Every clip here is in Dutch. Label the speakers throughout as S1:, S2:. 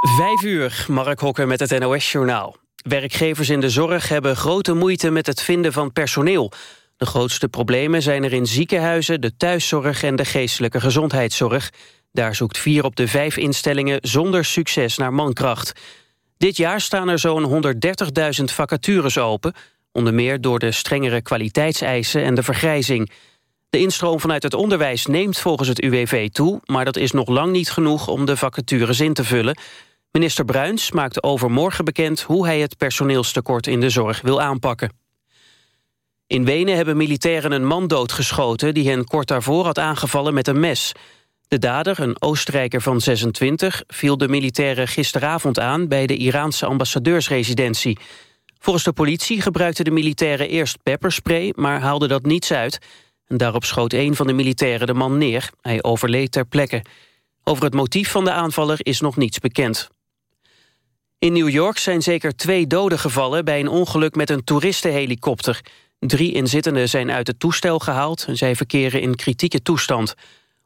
S1: Vijf uur, Mark Hokker met het NOS-journaal. Werkgevers in de zorg hebben grote moeite met het vinden van personeel. De grootste problemen zijn er in ziekenhuizen, de thuiszorg en de geestelijke gezondheidszorg. Daar zoekt vier op de vijf instellingen zonder succes naar mankracht. Dit jaar staan er zo'n 130.000 vacatures open... onder meer door de strengere kwaliteitseisen en de vergrijzing. De instroom vanuit het onderwijs neemt volgens het UWV toe... maar dat is nog lang niet genoeg om de vacatures in te vullen. Minister Bruins maakt overmorgen bekend... hoe hij het personeelstekort in de zorg wil aanpakken. In Wenen hebben militairen een man doodgeschoten... die hen kort daarvoor had aangevallen met een mes. De dader, een Oostenrijker van 26, viel de militairen gisteravond aan... bij de Iraanse ambassadeursresidentie. Volgens de politie gebruikten de militairen eerst pepperspray... maar haalde dat niets uit... En daarop schoot een van de militairen de man neer. Hij overleed ter plekke. Over het motief van de aanvaller is nog niets bekend. In New York zijn zeker twee doden gevallen... bij een ongeluk met een toeristenhelikopter. Drie inzittenden zijn uit het toestel gehaald... en zij verkeren in kritieke toestand.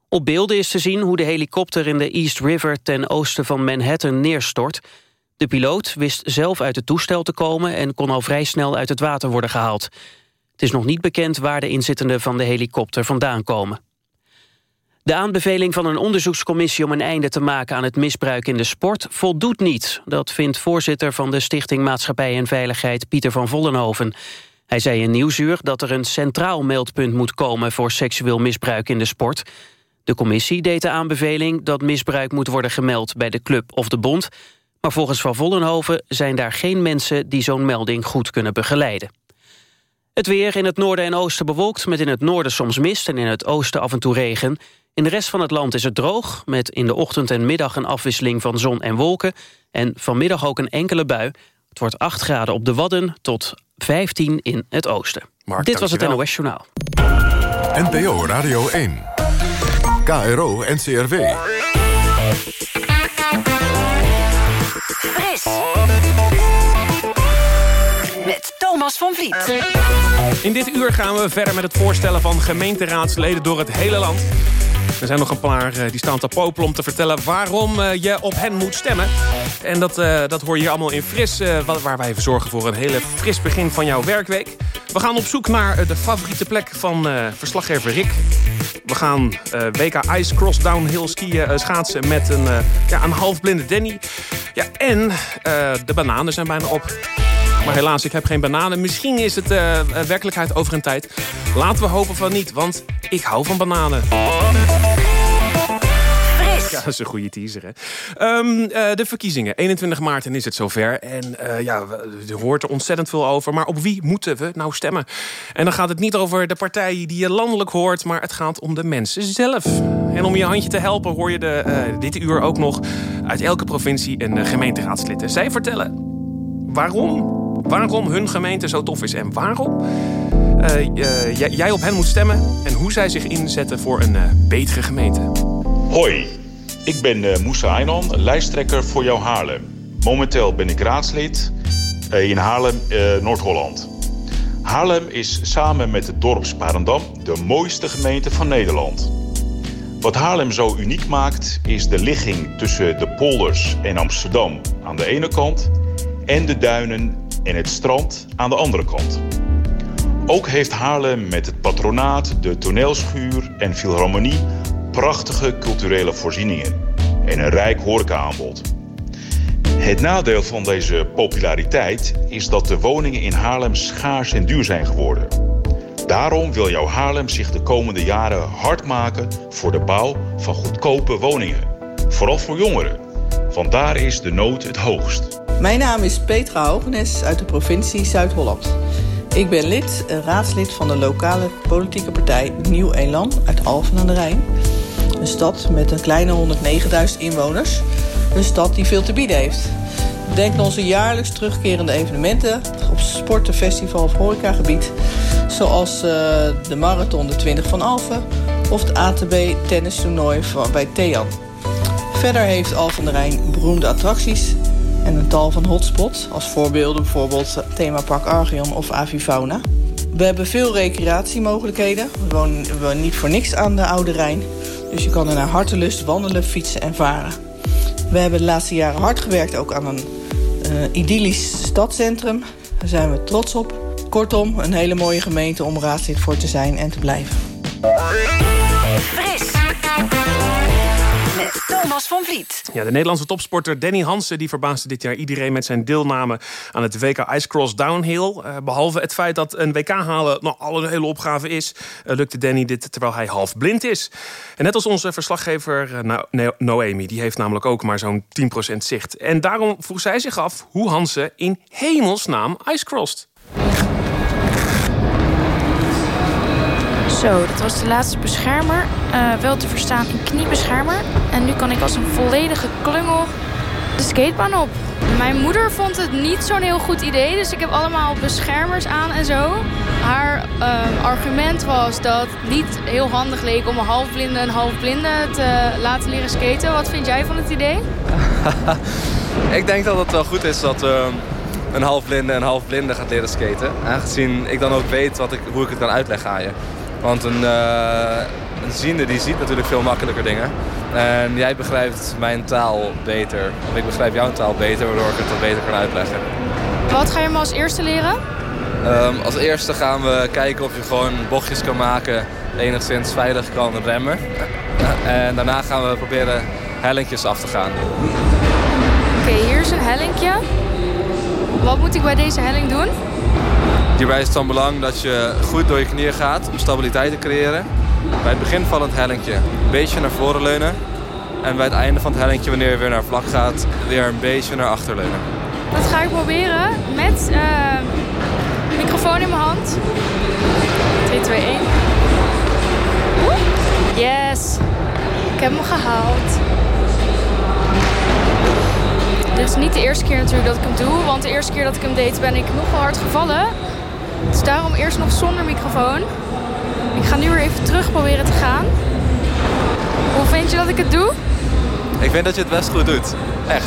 S1: Op beelden is te zien hoe de helikopter in de East River... ten oosten van Manhattan neerstort. De piloot wist zelf uit het toestel te komen... en kon al vrij snel uit het water worden gehaald. Het is nog niet bekend waar de inzittenden van de helikopter vandaan komen. De aanbeveling van een onderzoekscommissie om een einde te maken aan het misbruik in de sport voldoet niet. Dat vindt voorzitter van de Stichting Maatschappij en Veiligheid Pieter van Vollenhoven. Hij zei in Nieuwsuur dat er een centraal meldpunt moet komen voor seksueel misbruik in de sport. De commissie deed de aanbeveling dat misbruik moet worden gemeld bij de club of de bond. Maar volgens Van Vollenhoven zijn daar geen mensen die zo'n melding goed kunnen begeleiden. Het weer in het noorden en oosten bewolkt met in het noorden soms mist... en in het oosten af en toe regen. In de rest van het land is het droog... met in de ochtend en middag een afwisseling van zon en wolken... en vanmiddag ook een enkele bui. Het wordt 8 graden op de Wadden tot 15 in het oosten.
S2: Mark,
S1: Dit was het. NOS Journaal.
S2: NPO Radio 1. KRO NCRW.
S3: Fris. Thomas van Vliet.
S4: In dit uur gaan we verder met het voorstellen van gemeenteraadsleden door het hele land. Er zijn nog een paar eh, die staan te popelen om te vertellen waarom eh, je op hen moet stemmen. En dat, eh, dat hoor je hier allemaal in fris, wa- waar wij even zorgen voor een hele fris begin van jouw werkweek. We gaan op zoek naar de favoriete plek van verslaggever Rick. We gaan WK Ice Cross Downhill skiën schaatsen met een, ja, een halfblinde Danny. Ja, en de bananen zijn bijna op. Maar helaas, ik heb geen bananen. Misschien is het eh, werkelijkheid over een tijd. Laten we hopen van niet, want ik hou van bananen. Ja, dat is een goede teaser, hè? Ehm, eh, de verkiezingen. 21 maart en is het zover. En ja, er hoort er ontzettend veel over. Maar op wie moeten we nou stemmen? En dan gaat het niet over de partij die je landelijk hoort... maar het gaat om de mensen zelf. En om je handje te helpen hoor je de, dit uur ook nog... uit elke provincie een gemeenteraadslid. En Zij vertellen waarom, waarom hun gemeente zo tof is... en waarom eh, eh, jij- op hen moet stemmen... en hoe zij zich inzetten voor een eh, betere gemeente.
S5: Hoi, ik ben Moussa Aynan, lijsttrekker voor jouw Haarlem. Momenteel ben ik raadslid in Haarlem, Noord-Holland. Haarlem is samen met het dorp Sparendam de mooiste gemeente van Nederland. Wat Haarlem zo uniek maakt is de ligging tussen de polders en Amsterdam aan de ene kant en de duinen en het strand aan de andere kant. Ook heeft Haarlem met het patronaat, de toneelschuur en filharmonie prachtige culturele voorzieningen en een rijk horecaaanbod. Het nadeel van deze populariteit is dat de woningen in Haarlem schaars en duur zijn geworden. Daarom wil jouw Haarlem zich de komende jaren hard maken voor de bouw van goedkope woningen. Vooral voor jongeren, want daar is de nood het hoogst.
S6: Mijn naam is Petra Hogenes uit de provincie Zuid-Holland. Ik ben lid, en raadslid van de lokale politieke partij Nieuw Elan uit Alphen aan de Rijn. Een stad met een kleine 109.000 inwoners. Een stad die veel te bieden heeft. Denk aan onze jaarlijks terugkerende evenementen op sporten, festival of horecagebied. Zoals eh, de marathon de 20 van Alphen of het ATB tennistoernooi bij Thean. Verder heeft Al van der Rijn beroemde attracties en een tal van hotspots. Als voorbeelden bijvoorbeeld themapark Archeon of Avifauna. We hebben veel recreatiemogelijkheden. We wonen, niet voor niks aan de Oude Rijn. Dus je kan er naar hartelust wandelen, fietsen en varen. We hebben de laatste jaren hard gewerkt ook aan een uh, idyllisch stadscentrum. Daar zijn we trots op. Kortom, een hele mooie gemeente om raadslid voor te zijn en te blijven.
S3: Fris. Vliet.
S4: Ja, de Nederlandse topsporter Danny Hansen die verbaasde dit jaar iedereen met zijn deelname aan het WK Icecross Downhill. Uh, behalve het feit dat een WK halen nog al een hele opgave is, uh, lukte Danny dit terwijl hij half blind is. En net als onze verslaggever uh, Noemi, die heeft namelijk ook maar zo'n 10% zicht. En daarom vroeg zij zich af hoe Hansen in hemelsnaam icecrossed.
S7: Zo, dat was de laatste beschermer. Uh, wel te verstaan in kniebeschermer. En nu kan ik als een volledige klungel de skatebaan op. Mijn moeder vond het niet zo'n heel goed idee. Dus ik heb allemaal beschermers aan en zo. Haar uh, argument was dat het niet heel handig leek om een halfblinde en halfblinde te laten leren skaten. Wat vind jij van het idee?
S8: ik denk dat het wel goed is dat... Uh een halfblinde en halfblinde gaat leren skaten. Aangezien ik dan ook weet wat ik, hoe ik het kan uitleggen aan je. Want een, uh, een ziende die ziet natuurlijk veel makkelijker dingen. En jij begrijpt mijn taal beter. Of ik begrijp jouw taal beter, waardoor ik het wat beter kan uitleggen.
S7: Wat ga je me als eerste leren?
S8: Um, als eerste gaan we kijken of je gewoon bochtjes kan maken. Enigszins veilig kan remmen. En daarna gaan we proberen hellingjes af te gaan.
S7: Oké, okay, hier is een hellinkje. Wat moet ik bij deze helling doen?
S8: Hierbij is het van belang dat je goed door je knieën gaat om stabiliteit te creëren. Bij het begin van het hellinkje een beetje naar voren leunen. En bij het einde van het hellinkje, wanneer je weer naar vlak gaat, weer een beetje naar achter leunen.
S7: Dat ga ik proberen met uh, microfoon in mijn hand. 3, 2, 1. Yes! Ik heb hem gehaald. Dit is niet de eerste keer natuurlijk dat ik hem doe. Want de eerste keer dat ik hem deed ben ik nogal hard gevallen. Dus daarom eerst nog zonder microfoon. Ik ga nu weer even terug proberen te gaan. Hoe vind je dat ik het doe?
S8: Ik vind dat je het best goed doet. Echt.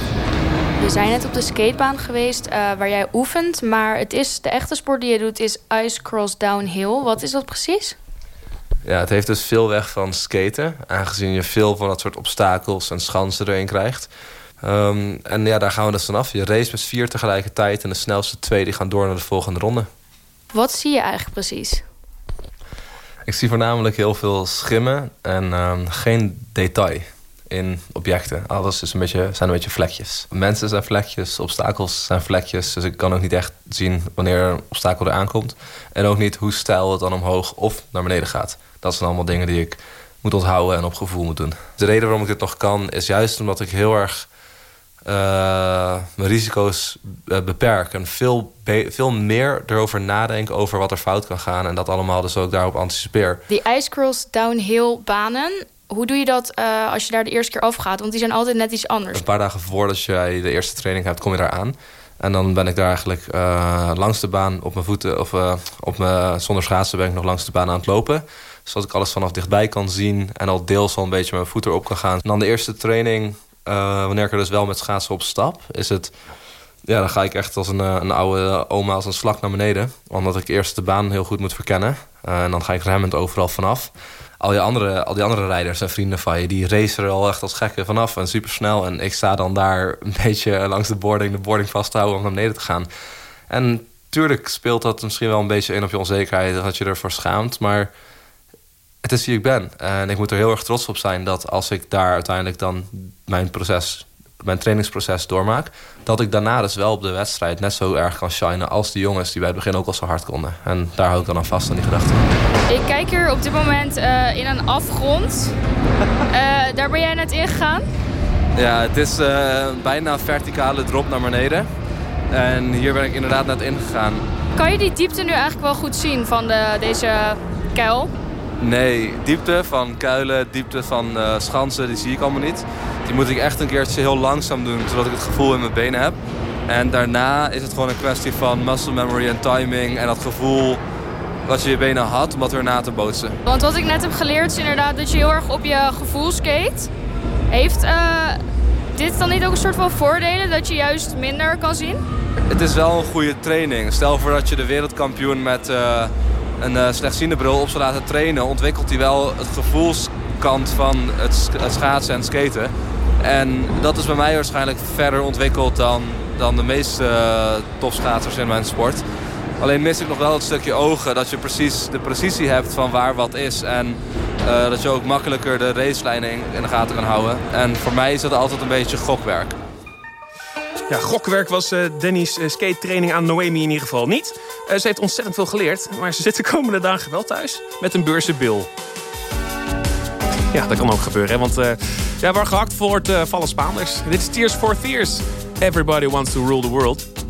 S7: We zijn net op de skatebaan geweest uh, waar jij oefent. Maar het is, de echte sport die je doet is ice cross downhill. Wat is dat precies?
S8: Ja, het heeft dus veel weg van skaten. Aangezien je veel van dat soort obstakels en schansen erin krijgt. Um, en ja, daar gaan we dus vanaf. Je race met vier tegelijkertijd. En de snelste twee die gaan door naar de volgende ronde.
S7: Wat zie je eigenlijk precies?
S8: Ik zie voornamelijk heel veel schimmen en um, geen detail in objecten. Alles is een beetje, zijn een beetje vlekjes. Mensen zijn vlekjes, obstakels zijn vlekjes. Dus ik kan ook niet echt zien wanneer een obstakel eraan komt. En ook niet hoe stijl het dan omhoog of naar beneden gaat. Dat zijn allemaal dingen die ik moet onthouden en op gevoel moet doen. De reden waarom ik dit nog kan is juist omdat ik heel erg mijn risico's uh, beperk. En veel, veel meer erover nadenken over wat er fout kan gaan. En dat allemaal dus ook daarop anticipeer.
S7: Die icecross downhill banen, hoe doe je dat uh, als je daar de eerste keer afgaat? Want die zijn altijd net iets anders.
S8: Een paar dagen voordat jij de eerste training hebt, kom je daar aan. En dan ben ik daar eigenlijk langs de baan op mijn voeten... of op mijn, zonder schaatsen ben ik nog langs de baan aan het lopen. Zodat ik alles vanaf dichtbij kan zien... en al deels al een beetje mijn voeten op kan gaan. En dan de eerste training uh, wanneer ik er dus wel met schaatsen op stap, is het... Ja, dan ga ik echt als een, eh, een oude oma als een slak naar beneden. Omdat ik eerst de baan heel goed moet verkennen. Uh, en dan ga ik remmend overal vanaf. Al die, andere, al die andere rijders en vrienden van je... die racen er al echt als gekken vanaf en supersnel. En ik sta dan daar een beetje langs de boarding... de boarding vasthouden om naar beneden te gaan. En tuurlijk speelt dat misschien wel een beetje in op je onzekerheid... dat je ervoor schaamt, maar het is wie ik ben. En ik moet er heel erg trots op zijn dat als ik daar uiteindelijk dan mijn proces, mijn trainingsproces doormaak, dat ik daarna dus wel op de wedstrijd net zo erg kan shinen als die jongens die bij het begin ook al zo hard konden. En daar hou ik dan aan vast aan die gedachte.
S7: Ik kijk hier op dit moment uh, in een afgrond. Uh, daar ben jij net ingegaan?
S8: Ja, het is uh, bijna een verticale drop naar beneden. En hier ben ik inderdaad net ingegaan.
S7: Kan je die diepte nu eigenlijk wel goed zien van de, deze kuil?
S8: Nee, diepte van kuilen, diepte van uh, schansen, die zie ik allemaal niet. Die moet ik echt een keertje heel langzaam doen, zodat ik het gevoel in mijn benen heb. En daarna is het gewoon een kwestie van muscle memory en timing en dat gevoel wat je je benen had om dat weer na te bootsen.
S7: Want wat ik net heb geleerd is inderdaad dat je heel erg op je gevoel skate. Heeft uh, dit dan niet ook een soort van voordelen dat je juist minder kan zien?
S8: Het is wel een goede training. Stel voor dat je de wereldkampioen met... Uh, een uh, slechtziende bril op zou laten trainen... ontwikkelt hij wel het gevoelskant van het, het schaatsen en skaten.
S9: En dat is bij mij waarschijnlijk verder ontwikkeld dan, dan de meeste uh, in mijn sport. Alleen mis ik nog wel het stukje ogen, dat je precies de precisie hebt van waar wat is. En uh, dat je ook makkelijker de racelijnen in, in de gaten kan houden. En voor mij is dat altijd een beetje gokwerk.
S4: Ja, gokwerk was uh, Danny's uh, skate training aan Noemi in ieder geval niet. Uh, ze heeft ontzettend veel geleerd, maar ze zit de komende dagen wel thuis met een beurzenbil. Ja, dat kan ook gebeuren, hè? want ja, waar gehakt voor het vallen Spaanders. Dit is Tears for Fears. Everybody wants to rule the world.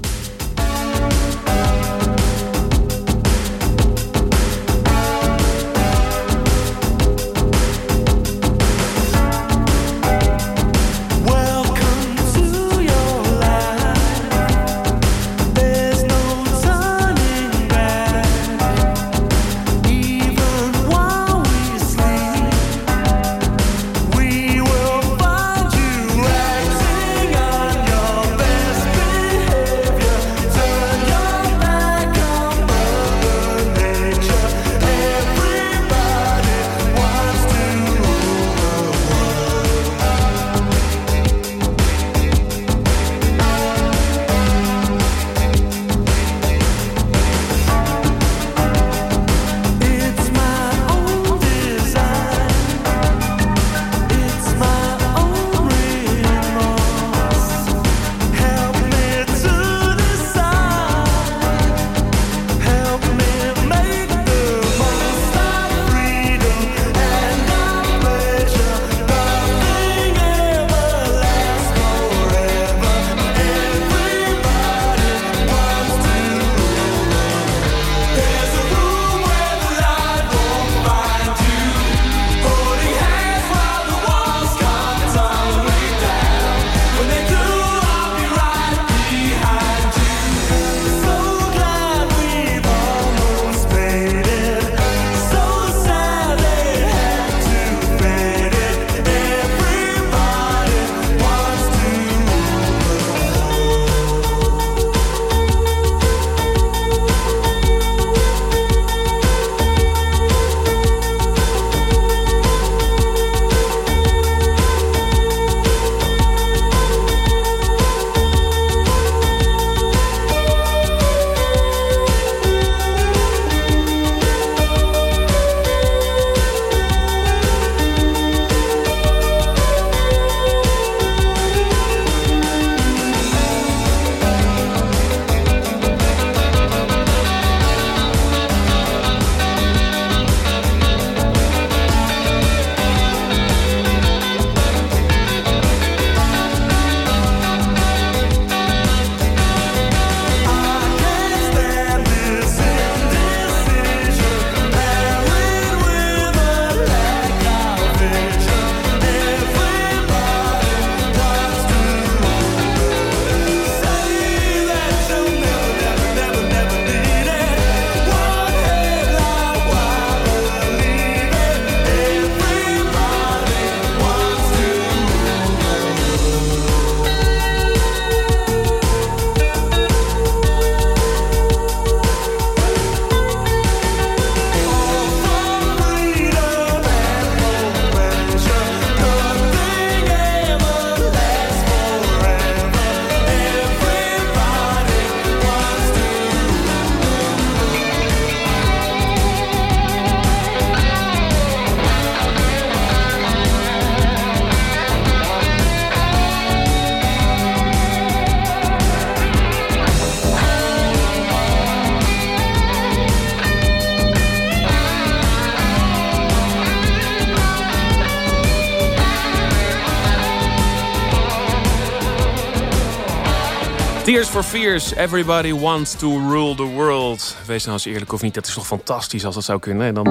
S4: For Fears, Everybody Wants to Rule the World. Wees nou eens eerlijk of niet, dat is toch fantastisch als dat zou kunnen. En dan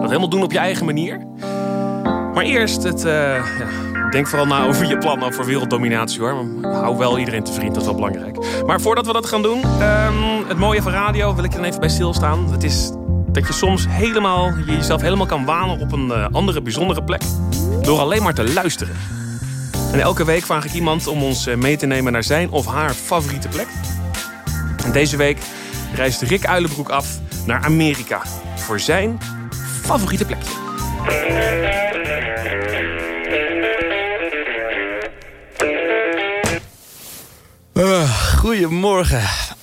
S4: dat helemaal doen op je eigen manier. Maar eerst, het, uh, ja, denk vooral na over je plannen voor werelddominatie hoor. hou wel iedereen te vriend, dat is wel belangrijk. Maar voordat we dat gaan doen, um, het mooie van radio wil ik er dan even bij stilstaan. Het is dat je soms helemaal, je jezelf helemaal kan wanen op een uh, andere bijzondere plek. Door alleen maar te luisteren. En elke week vraag ik iemand om ons eh, mee te nemen naar zijn of haar favoriete plek. En deze week reist Rick Uilenbroek af naar Amerika voor zijn favoriete plekje.
S10: Uh, goedemorgen.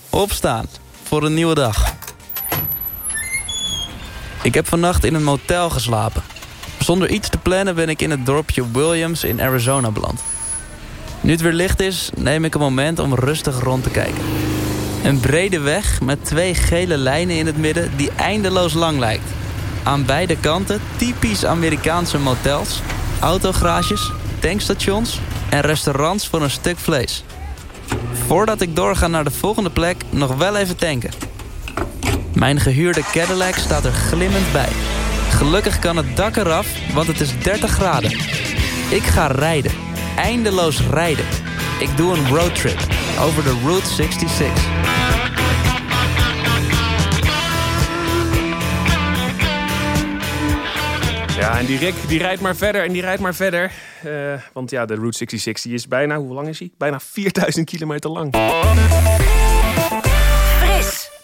S10: Opstaan. Voor een nieuwe dag. Ik heb vannacht in een motel geslapen. Zonder iets te plannen ben ik in het dorpje Williams in Arizona beland. Nu het weer licht is, neem ik een moment om rustig rond te kijken. Een brede weg met twee gele lijnen in het midden die eindeloos lang lijkt. Aan beide kanten typisch Amerikaanse motels, autogarages, tankstations en restaurants voor een stuk vlees. Voordat ik doorga naar de volgende plek, nog wel even tanken. Mijn gehuurde Cadillac staat er glimmend bij. Gelukkig kan het dak eraf, want het is 30 graden. Ik ga rijden. Eindeloos rijden. Ik doe een roadtrip over de Route 66.
S4: Ja, en die Rick die rijdt maar verder en die rijdt maar verder. Uh, want ja, de Route 66 die is bijna, hoe lang is hij? Bijna 4000 kilometer lang.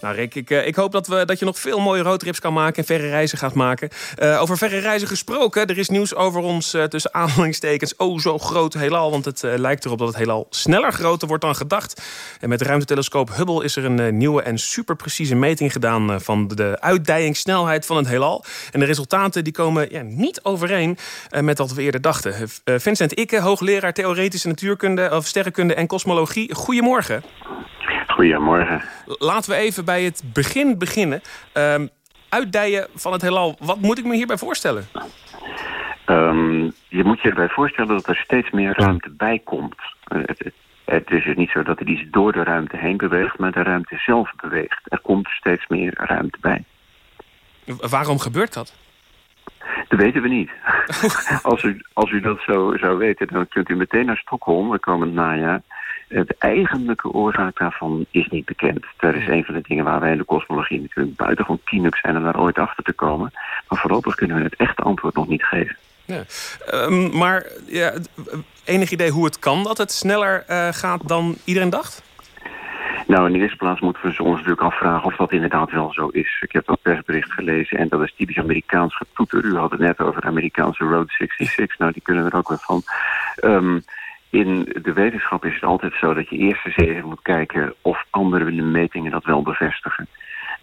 S4: Nou Rick, ik, eh, ik hoop dat, we, dat je nog veel mooie roadtrips kan maken... en verre reizen gaat maken. Uh, over verre reizen gesproken, er is nieuws over ons uh, tussen aanhalingstekens... oh zo groot heelal, want het lijkt erop dat het heelal sneller groter wordt dan gedacht. En met de ruimtetelescoop Hubble is er een nieuwe en superprecieze meting gedaan... van de uitdijingssnelheid van het heelal. En de resultaten die komen ja, niet overeen met wat we eerder dachten. Vincent Ikke, hoogleraar theoretische natuurkunde... of sterrenkunde en kosmologie. Goedemorgen.
S11: Goedemorgen.
S4: Laten we even bij het begin beginnen. Um, uitdijen van het heelal, wat moet ik me hierbij voorstellen?
S11: Um, je moet je erbij voorstellen dat er steeds meer ruimte bij komt. Uh, het, het, is dus niet zo dat er iets door de ruimte heen beweegt, maar de ruimte zelf beweegt. Er komt steeds meer ruimte bij.
S4: Waarom gebeurt dat?
S11: Dat weten we niet. als, u, als u dat zo zou weten, dan kunt u meteen naar Stockholm, we komen najaar. De eigenlijke oorzaak daarvan is niet bekend. Dat is een van de dingen waar wij in de kosmologie natuurlijk buitengewoon kienlijk zijn om daar ooit achter te komen. Maar voorlopig kunnen we het echte antwoord nog niet geven.
S4: Ja. Um, maar ja, enig idee hoe het kan dat het sneller uh, gaat dan iedereen dacht?
S11: Nou, in de eerste plaats moeten we ons natuurlijk afvragen of dat inderdaad wel zo is. Ik heb dat persbericht gelezen en dat is typisch Amerikaans getoeter. U had het net over de Amerikaanse Road 66. Nou, die kunnen er ook wel van. Um, in de wetenschap is het altijd zo dat je eerst eens even moet kijken of andere metingen dat wel bevestigen.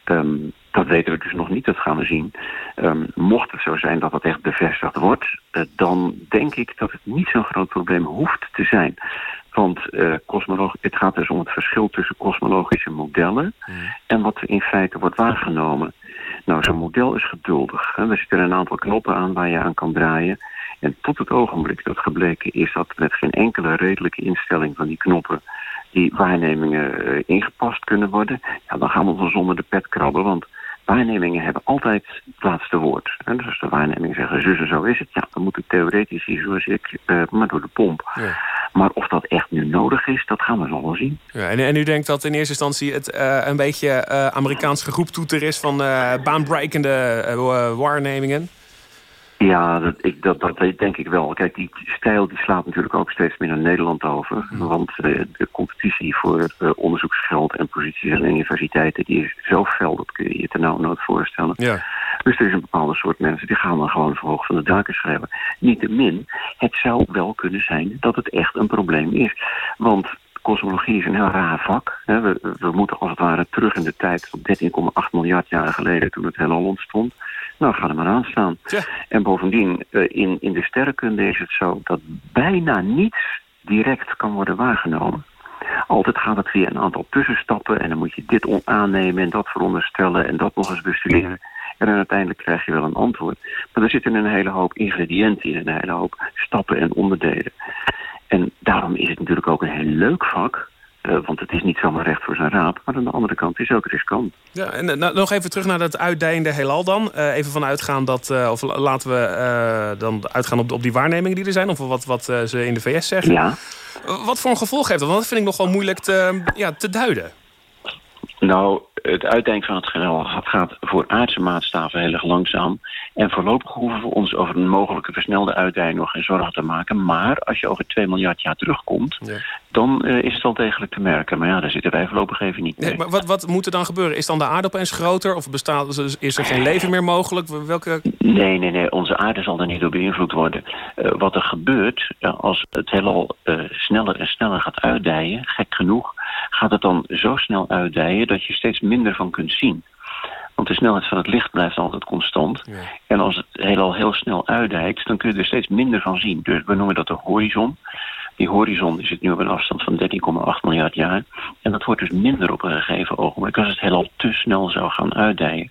S11: Um, dat weten we dus nog niet, dat gaan we zien. Um, mocht het zo zijn dat dat echt bevestigd wordt, uh, dan denk ik dat het niet zo'n groot probleem hoeft te zijn. Want uh, het gaat dus om het verschil tussen kosmologische modellen hmm. en wat er in feite wordt waargenomen. Nou, zo'n model is geduldig. Hè. Er zitten een aantal knoppen aan waar je aan kan draaien. En tot het ogenblik dat gebleken is dat met geen enkele redelijke instelling van die knoppen die waarnemingen uh, ingepast kunnen worden, ja, dan gaan we wel zonder de pet krabben, want waarnemingen hebben altijd het laatste woord. En dus als de waarnemingen zeggen, zus en zo is het, ja, dan moeten theoretici zoals ik uh, maar door de pomp. Ja. Maar of dat echt nu nodig is, dat gaan we nog wel zien.
S4: Ja, en, en u denkt dat in eerste instantie het uh, een beetje Amerikaans geroeptoeter is van baanbrekende waarnemingen?
S11: Ja, dat, ik, dat, dat denk ik wel. Kijk, die stijl die slaat natuurlijk ook steeds meer naar Nederland over. Want de, de competitie voor uh, onderzoeksgeld en posities aan universiteiten... die is zo fel, dat kun je je ten nooit voorstellen. Ja. Dus er is een bepaalde soort mensen die gaan dan gewoon verhoogd van de daken schrijven. Niettemin, het zou wel kunnen zijn dat het echt een probleem is. Want kosmologie is een heel raar vak. We, we, moeten als het ware terug in de tijd tot 13,8 miljard jaar geleden toen het heelal ontstond. Nou, ga er maar aan staan. En bovendien, eh, in, in de sterrenkunde is het zo dat bijna niets direct kan worden waargenomen. Altijd gaat het via een aantal tussenstappen en dan moet je dit aannemen en dat veronderstellen en dat nog eens bestuderen. En dan uiteindelijk krijg je wel een antwoord. Maar er zitten een hele hoop ingrediënten in, een hele hoop stappen en onderdelen. En daarom is het natuurlijk ook een heel leuk vak. Uh, want het is niet zomaar recht voor zijn raap. Maar aan de andere kant is het ook riskant.
S4: Ja, en uh, nog even terug naar dat uitdijende heelal dan. Uh, even vanuitgaan dat, of laten we dan uitgaan op, op die waarnemingen die er zijn. Of wat, wat ze in de VS zeggen. Ja. wat voor een gevolg heeft dat? Want dat vind ik nog wel moeilijk te, ja, te duiden.
S11: Nou, het uitdenken van het geheel gaat voor aardse maatstaven heel erg langzaam. En voorlopig hoeven we ons over een mogelijke versnelde uitdijing nog geen zorgen te maken. Maar als je over 2 miljard jaar terugkomt, ja. dan uh, is het wel degelijk te merken. Maar ja, daar zitten wij voorlopig even niet mee.
S4: Nee, maar wat, wat moet er dan gebeuren? Is dan de aarde opeens groter? Of bestaat, is er geen leven meer mogelijk? Welke...
S11: Nee, nee, nee. Onze aarde zal er niet door beïnvloed worden. Uh, wat er gebeurt, uh, als het heelal sneller en sneller gaat uitdijen, gek genoeg gaat het dan zo snel uitdijen dat je steeds minder van kunt zien. Want de snelheid van het licht blijft altijd constant. En als het heelal heel snel uitdijt, dan kun je er steeds minder van zien. Dus we noemen dat de horizon. Die horizon zit nu op een afstand van 13,8 miljard jaar. En dat wordt dus minder op een gegeven ogenblik als het heelal te snel zou gaan uitdijen.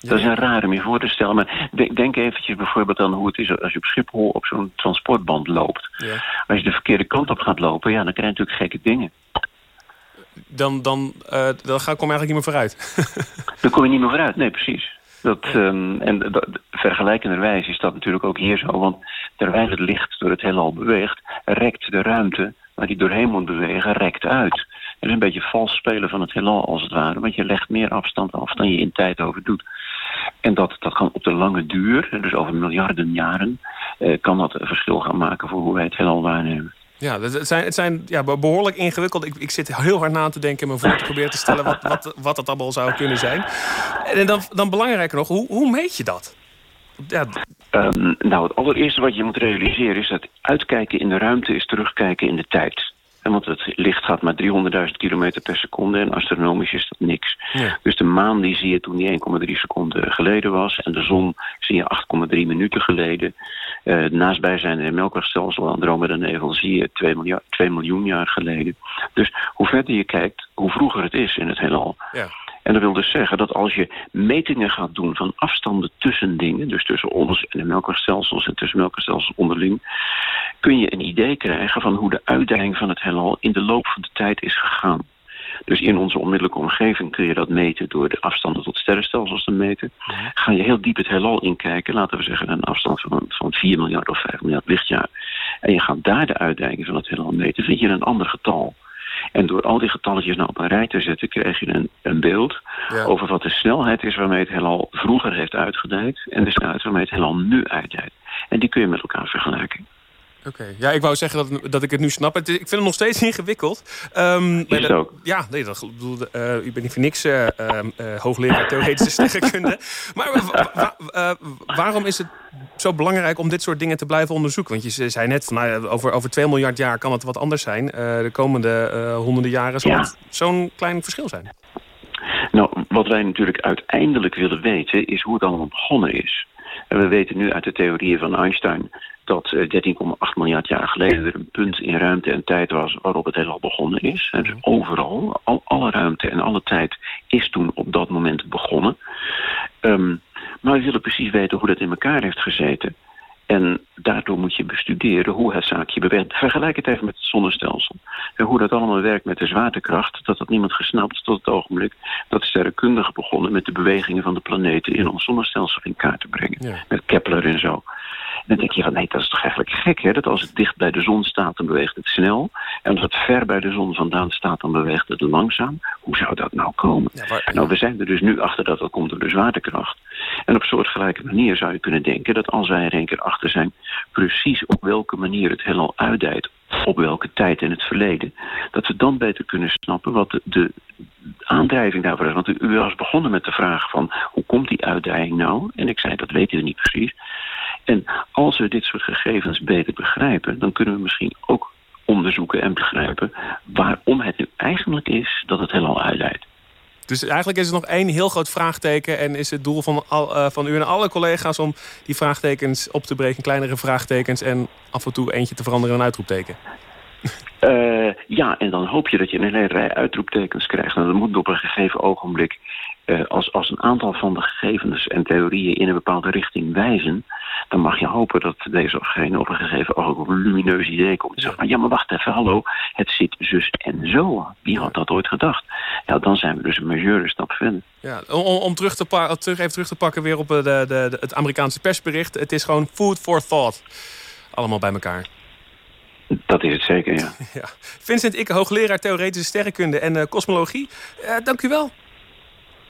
S11: Dat is een rare om je voor te stellen. Maar denk, denk eventjes bijvoorbeeld aan hoe het is als je op Schiphol op zo'n transportband loopt.
S4: Ja.
S11: Als je de verkeerde kant op gaat lopen, ja, dan krijg je natuurlijk gekke dingen.
S4: Dan, dan, uh, dan kom je eigenlijk niet meer vooruit.
S11: dan kom je niet meer vooruit, nee, precies. Dat, um, en dat, vergelijkenderwijs is dat natuurlijk ook hier zo. Want terwijl het licht door het heelal beweegt, rekt de ruimte waar die doorheen moet bewegen, rekt uit. Het is een beetje vals spelen van het heelal als het ware. Want je legt meer afstand af dan je in tijd over doet. En dat, dat kan op de lange duur, dus over miljarden jaren... Eh, kan dat een verschil gaan maken voor hoe wij het heelal waarnemen.
S4: Ja, het zijn, het zijn ja, behoorlijk ingewikkeld. Ik, ik zit heel hard na te denken en me voor te proberen te stellen... wat, wat, wat het allemaal zou kunnen zijn. En dan, dan belangrijker nog, hoe, hoe meet je dat?
S11: Um, nou, het allereerste wat je moet realiseren is dat uitkijken in de ruimte is terugkijken in de tijd. Want het licht gaat maar 300.000 kilometer per seconde en astronomisch is dat niks.
S4: Ja.
S11: Dus de maan die zie je toen die 1,3 seconden geleden was. En de zon zie je 8,3 minuten geleden. Uh, naastbijzijnde Melkwegstelsel, Andromeda-nevel, zie je 2, miljard, 2 miljoen jaar geleden. Dus hoe verder je kijkt, hoe vroeger het is in het heelal.
S4: Ja.
S11: En dat wil dus zeggen dat als je metingen gaat doen van afstanden tussen dingen... dus tussen ons en de melkwegstelsels en tussen melkwegstelsels onderling... kun je een idee krijgen van hoe de uitdijing van het heelal in de loop van de tijd is gegaan. Dus in onze onmiddellijke omgeving kun je dat meten door de afstanden tot sterrenstelsels te meten. Ga je heel diep het heelal inkijken, laten we zeggen een afstand van, van 4 miljard of 5 miljard lichtjaar. En je gaat daar de uitdijing van het heelal meten, vind je een ander getal. En door al die getalletjes nou op een rij te zetten... krijg je een, een beeld
S4: Ja.
S11: over wat de snelheid is... waarmee het heelal vroeger heeft uitgedijd... en de snelheid waarmee het heelal nu uitdijt. En die kun je met elkaar vergelijken.
S4: Oké, ja, ik wou zeggen dat, dat ik het nu snap. Het ik vind het nog steeds ingewikkeld.
S11: Het
S4: dat-
S11: ook?
S4: Ja, nee, dat, bedoel, eh, u bent niet voor niks eh, ehm, eh, hoogleraar theoretische sterrenkunde. Maar wa- wa- eh, waarom is het zo belangrijk om dit soort dingen te blijven onderzoeken? Want je ze- zei net, van, nou, over, over 2 miljard jaar kan het wat anders zijn. Eh, de komende eh, honderden jaren zal
S11: Ja.
S4: het zo'n klein verschil zijn.
S11: Nou, wat wij natuurlijk uiteindelijk willen weten... is hoe het allemaal begonnen is. En we weten nu uit de theorieën van Einstein... dat eh, 13,8 miljard jaar geleden er een punt in ruimte en tijd was... waarop het heelal begonnen is. En dus overal, al, alle ruimte en alle tijd is toen op dat moment begonnen. Ehm, maar we willen precies weten hoe dat in elkaar heeft gezeten. En daardoor moet je bestuderen hoe het zaakje beweegt. Vergelijk het even met het zonnestelsel. En hoe dat allemaal werkt met de zwaartekracht. Dat had niemand gesnapt tot het ogenblik dat sterrenkundigen begonnen... met de bewegingen van de planeten in ons zonnestelsel in kaart te brengen.
S4: Ja.
S11: Met Kepler en zo. En dan denk je van, nee, dat is toch eigenlijk gek, hè? Dat als het dicht bij de zon staat, dan beweegt het snel. En als het ver bij de zon vandaan staat, dan beweegt het langzaam. Hoe zou dat nou komen?
S4: Ja,
S11: Nou, we zijn er dus nu achter dat dat komt door de zwaartekracht. En op soortgelijke manier zou je kunnen denken dat als wij er een keer achter zijn... precies op welke manier het heelal uitdijt, op welke tijd in het verleden... dat we dan beter kunnen snappen wat de, aandrijving daarvoor is. Want u, was begonnen met de vraag van hoe komt die uitdijing nou? En ik zei dat weten we niet precies. En als we dit soort gegevens beter begrijpen... dan kunnen we misschien ook onderzoeken en begrijpen... waarom het nu eigenlijk is dat het heelal uitdijt.
S4: Dus eigenlijk is er nog één heel groot vraagteken... en is het doel van, al, eh, van u en alle collega's om die vraagtekens op te breken... in kleinere vraagtekens en af en toe eentje te veranderen in een uitroepteken.
S11: Eh, ja, en dan hoop je dat je een hele rij uitroeptekens krijgt. En dat moet op een gegeven ogenblik, als, als een aantal van de gegevens en theorieën in een bepaalde richting wijzen, dan mag je hopen dat deze of gene op een gegeven ogenblik op een lumineus idee komt. En zegt, maar ja, maar wacht even, hallo, het zit zus en zo. Wie had dat ooit gedacht? Ja, dan zijn we dus een majeure stap verder.
S4: Ja, om, om terug, te terug, even terug te pakken weer op eh, de, de, het Amerikaanse persbericht. Het is gewoon food for thought. Allemaal bij elkaar.
S11: Dat is het zeker, ja.
S4: Ja. Vincent Ik, hoogleraar theoretische sterrenkunde en eh, kosmologie. Eh, dank u wel.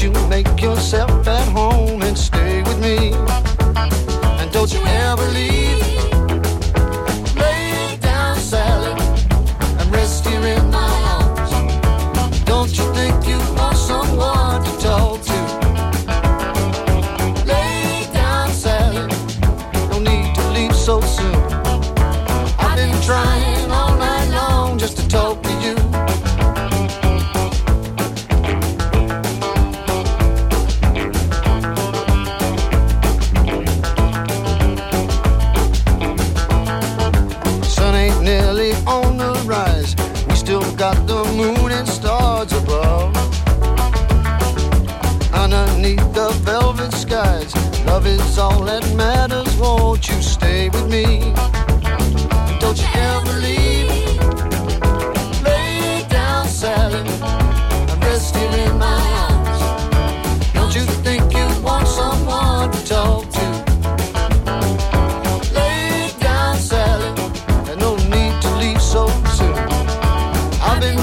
S12: You make yourself at home and stay with me? And don't you ever leave.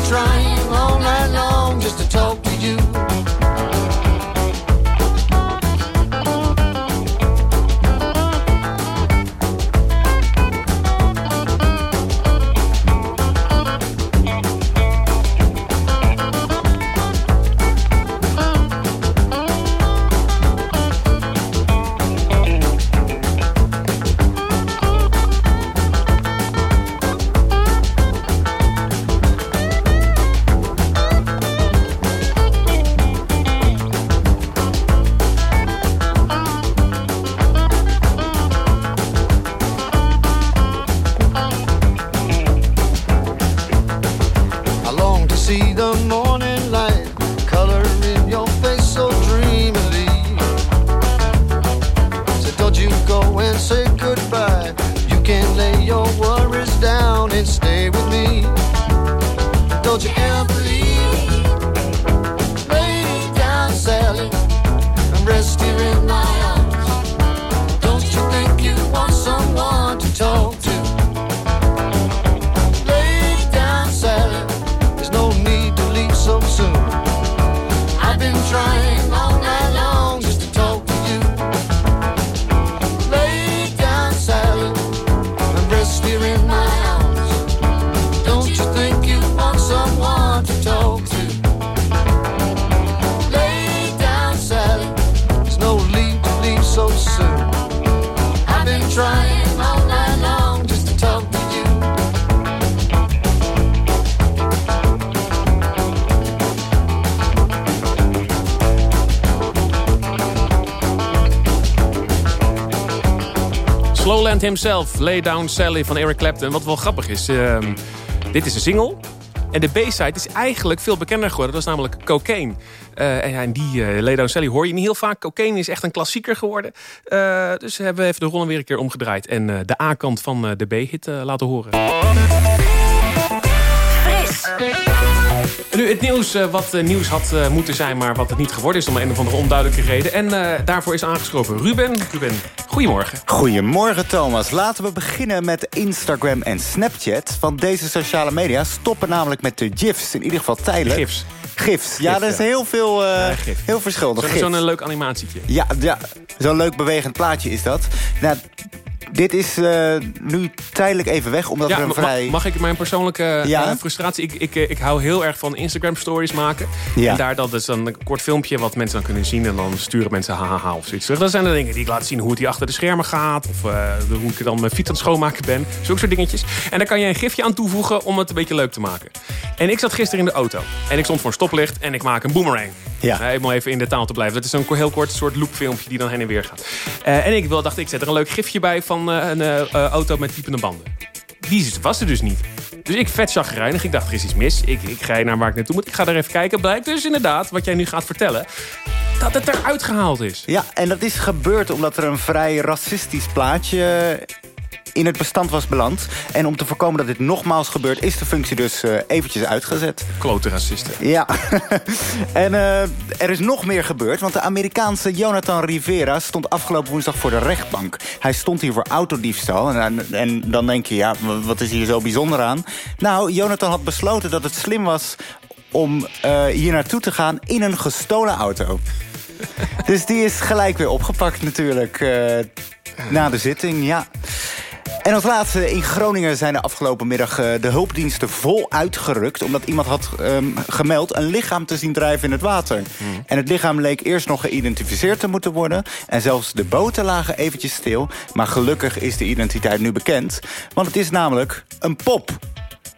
S12: Trying all night long just to talk
S4: Slowland himself, Lay Down Sally van Eric Clapton. Wat wel grappig is, ehm, dit is een single. En de B-side is eigenlijk veel bekender geworden. Dat is namelijk Cocaine. Eh, en, die eh, Lay Down Sally hoor je niet heel vaak. Cocaine is echt een klassieker geworden. Eh, dus hebben we even de rollen weer een keer omgedraaid. En de A-kant van de B-hit laten horen.
S3: Fris.
S4: Nu het nieuws eh, wat eh, nieuws had eh, moeten zijn, maar wat het niet geworden is om een of andere onduidelijke reden. En daarvoor is aangeschoven Ruben. Ruben, goedemorgen.
S13: Goedemorgen Thomas. Laten we beginnen met Instagram en Snapchat. Want deze sociale media stoppen namelijk met de GIFs. In ieder geval tijdelijk.
S4: GIFs.
S13: GIFs. Ja,
S4: GIF,
S13: er is
S4: ja.
S13: heel veel, eh,
S4: Ja,
S13: heel verschillende
S4: Zo'n leuk animatietje.
S13: Ja, ja zo'n leuk bewegend plaatje is dat. Nou, dit is eh, nu tijdelijk even weg, omdat
S4: Ja,
S13: er een vrij...
S4: Mag ik mijn persoonlijke
S13: Ja?
S4: eh, frustratie? Ik, ik, eh, ik hou heel erg van Instagram stories maken.
S13: Ja.
S4: En daar dat is dan een kort filmpje wat mensen dan kunnen zien. En dan sturen mensen haha of zoiets. terug. Dat zijn de dingen die ik laat zien hoe het hier achter de schermen gaat. Of hoe ik dan mijn fiets aan het schoonmaken ben. Zulke soort dingetjes. En daar kan je een gifje aan toevoegen om het een beetje leuk te maken. En ik zat gisteren in de auto. En ik stond voor een stoplicht en ik maak een boomerang.
S13: Ja.
S4: Eh, om even in de taal te blijven. Dat is zo'n heel kort soort loopfilmpje die dan heen en weer gaat. Eh, en ik wil, dacht, ik zet er een leuk gifje bij van eh, een eh, eh, auto met piepende banden. Die is- was er dus niet. Dus ik vet chagrijnig. Ik dacht, er is iets mis. Ik, ik ga naar waar ik naartoe moet. Ik ga er even kijken. Blijkt dus inderdaad, wat jij nu gaat vertellen... dat het eruit gehaald is.
S13: Ja, en dat is gebeurd omdat er een vrij racistisch plaatje in het bestand was beland. En om te voorkomen dat dit nogmaals gebeurt... is de functie dus eh, eventjes uitgezet.
S4: Klote racisten.
S13: Ja, en eh, er is nog meer gebeurd, want de Amerikaanse Jonathan Rivera stond afgelopen woensdag voor de rechtbank. Hij stond hier voor autodiefstal en, en dan denk je, ja, wat is hier zo bijzonder aan? Nou, Jonathan had besloten dat het slim was om eh, hier naartoe te gaan in een gestolen auto. Dus die is gelijk weer opgepakt natuurlijk. na de zitting, ja. En als laatste, in Groningen zijn de afgelopen middag eh, de hulpdiensten vol uitgerukt... omdat iemand had ehm, gemeld een lichaam te zien drijven in het water. En het lichaam leek eerst nog geïdentificeerd te moeten worden... en zelfs de boten lagen eventjes stil. Maar gelukkig is de identiteit nu bekend. Want het is namelijk een pop.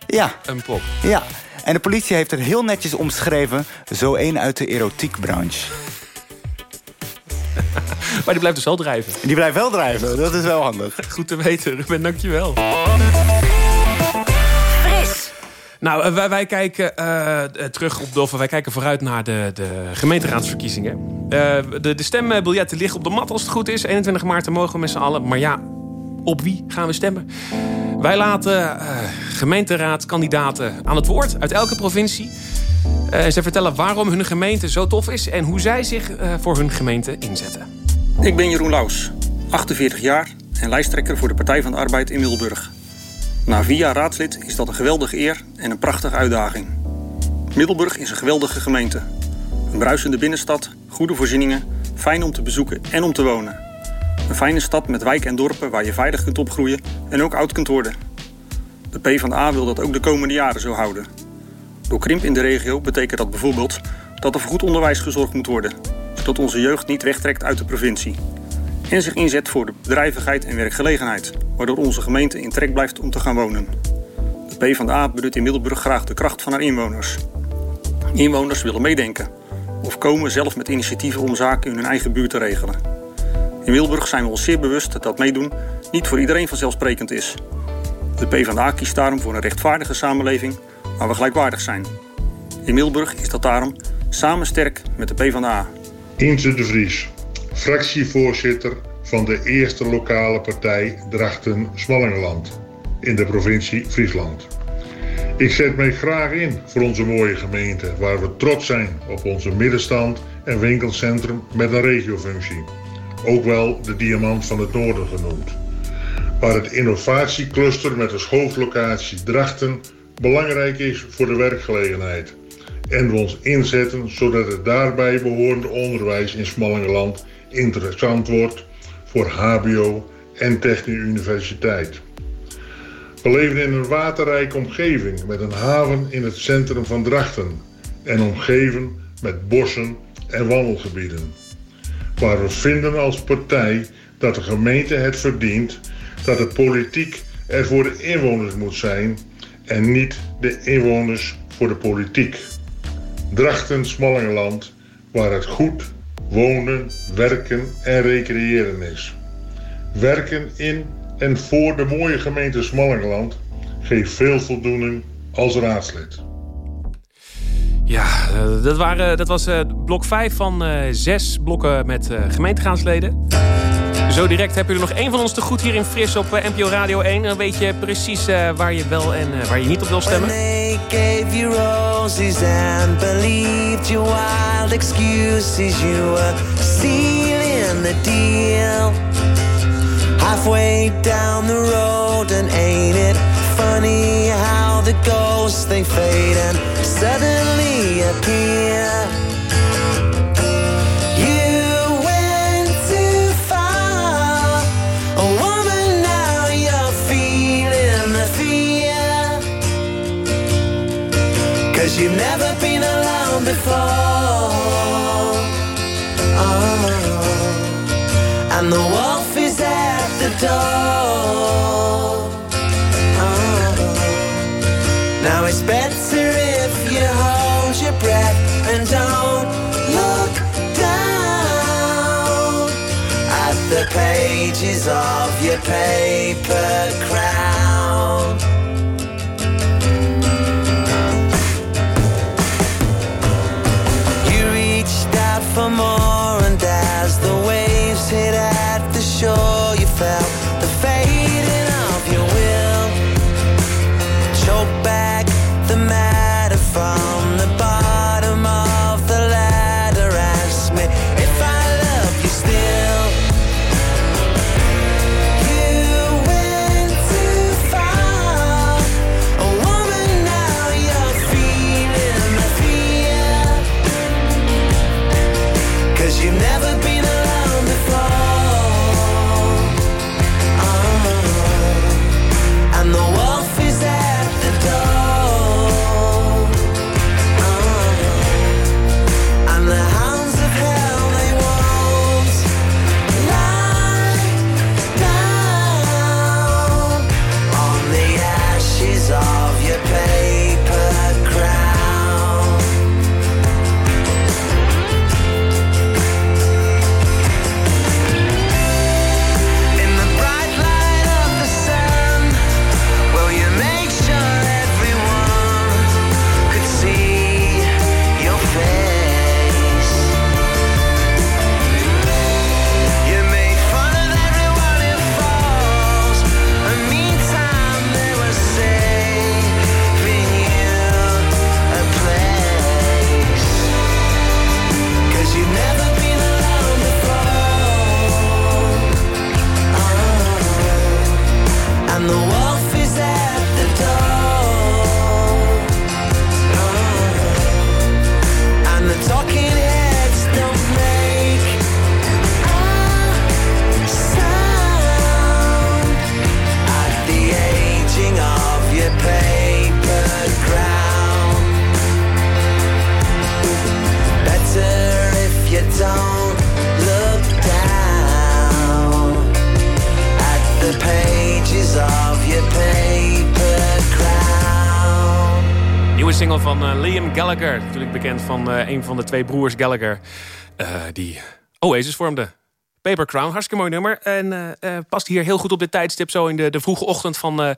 S13: Ja.
S4: Een pop.
S13: Ja. En de politie heeft het heel netjes omschreven. Zo één uit de erotiekbranche.
S4: Maar die blijft dus wel drijven.
S13: Die blijft wel drijven, dat is wel handig.
S4: Goed te weten, Ruben, dankjewel. Nou, eh, wij, wij kijken eh, eh, terug op de, of wij kijken vooruit naar de, de gemeenteraadsverkiezingen. Eh, de, de stembiljetten liggen op de mat als het goed is. 21 maart mogen we met z'n allen. Maar ja, op wie gaan we stemmen? Wij laten eh gemeenteraadkandidaten aan het woord uit elke provincie. Eh, ze vertellen waarom hun gemeente zo tof is en hoe zij zich eh, voor hun gemeente inzetten.
S14: Ik ben Jeroen Laus, 48 jaar en lijsttrekker voor de Partij van de Arbeid in Middelburg. Na vier jaar raadslid is dat een geweldige eer en een prachtige uitdaging. Middelburg is een geweldige gemeente. Een bruisende binnenstad, goede voorzieningen, fijn om te bezoeken en om te wonen. Een fijne stad met wijken en dorpen waar je veilig kunt opgroeien en ook oud kunt worden. De PvdA wil dat ook de komende jaren zo houden. Door krimp in de regio betekent dat bijvoorbeeld dat er voor goed onderwijs gezorgd moet worden, zodat onze jeugd niet wegtrekt uit de provincie. En zich inzet voor de bedrijvigheid en werkgelegenheid, waardoor onze gemeente in trek blijft om te gaan wonen. De PvdA benut in Middelburg graag de kracht van haar inwoners. Inwoners willen meedenken of komen zelf met initiatieven om zaken in hun eigen buurt te regelen. In Middelburg zijn we ons zeer bewust dat meedoen niet voor iedereen vanzelfsprekend is. De PvdA kiest daarom voor een rechtvaardige samenleving waar we gelijkwaardig zijn. In Middelburg is dat daarom samen sterk met de PvdA.
S15: Inze de Vries, fractievoorzitter van de eerste lokale partij Drachten-Smallingeland in de provincie Friesland. Ik zet mij graag in voor onze mooie gemeente, waar we trots zijn op onze middenstand en winkelcentrum met een regiofunctie. Ook wel de diamant van het noorden genoemd. Waar het innovatiecluster met als hoofdlocatie Drachten belangrijk is voor de werkgelegenheid. En we ons inzetten zodat het daarbij behorende onderwijs in Smallingeland interessant wordt voor HBO en Technische Universiteit. We leven in een waterrijke omgeving met een haven in het centrum van Drachten en omgeven met bossen en wandelgebieden. Waar we vinden als partij dat de gemeente het verdient dat de politiek er voor de inwoners moet zijn en niet de inwoners voor de politiek. Drachten Smallingeland, waar het goed wonen, werken en recreëren is. Werken in en voor de mooie gemeente Smallingeland geeft veel voldoening als raadslid.
S4: Ja, eh, dat, waren, dat was eh, blok 5 van eh, zes blokken met eh, gemeenteraadsleden. Zo direct heb je er nog één van ons te goed hier in Fris op eh, NPO Radio 1. Dan weet je precies eh, waar je wel en eh, waar je niet op wil stemmen.
S16: Roses and believed your wild excuses. You were sealing the deal. Halfway down the road, and ain't it funny how the ghosts they fade and suddenly appear? You've never been alone before. Oh. And the wolf is at the door. Oh. Now it's better if you hold your breath and don't look down at the pages of your paper crown.
S4: Van eh, een van de twee broers Gallagher. eh, die Oasis vormde. Paper Crown, hartstikke mooi nummer. En eh, past hier heel goed op dit tijdstip. Zo in de, de vroege ochtend van,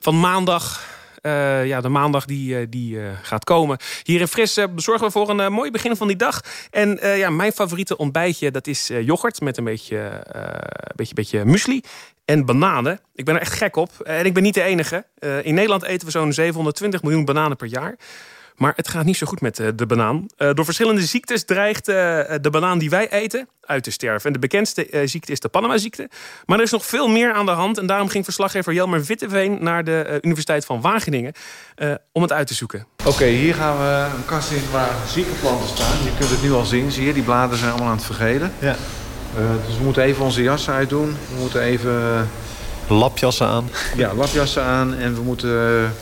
S4: van maandag. Ja, de maandag die, die gaat komen. Hier in Fris bezorgen we voor een mooi begin van die dag. En ja, mijn favoriete ontbijtje, dat is yoghurt met een beetje, beetje, beetje muesli en bananen. Ik ben er echt gek op. En ik ben niet de enige. In Nederland eten we zo'n 720 miljoen bananen per jaar. Maar het gaat niet zo goed met eh, de banaan. Eh, door verschillende ziektes dreigt eh, de banaan die wij eten uit te sterven. En de bekendste ziekte is de Panama-ziekte. Maar er is nog veel meer aan de hand. En daarom ging verslaggever Jelmer Witteveen naar de eh, Universiteit van Wageningen eh, om het uit te zoeken.
S17: Oké, hier gaan we een kast in waar zieke planten staan. Je kunt het nu al zien, zie je, die bladeren zijn allemaal aan het vergelen.
S18: Ja.
S17: dus we moeten even onze jassen uitdoen. We moeten even...
S18: Lapjassen aan.
S17: Ja, lapjassen aan en we moeten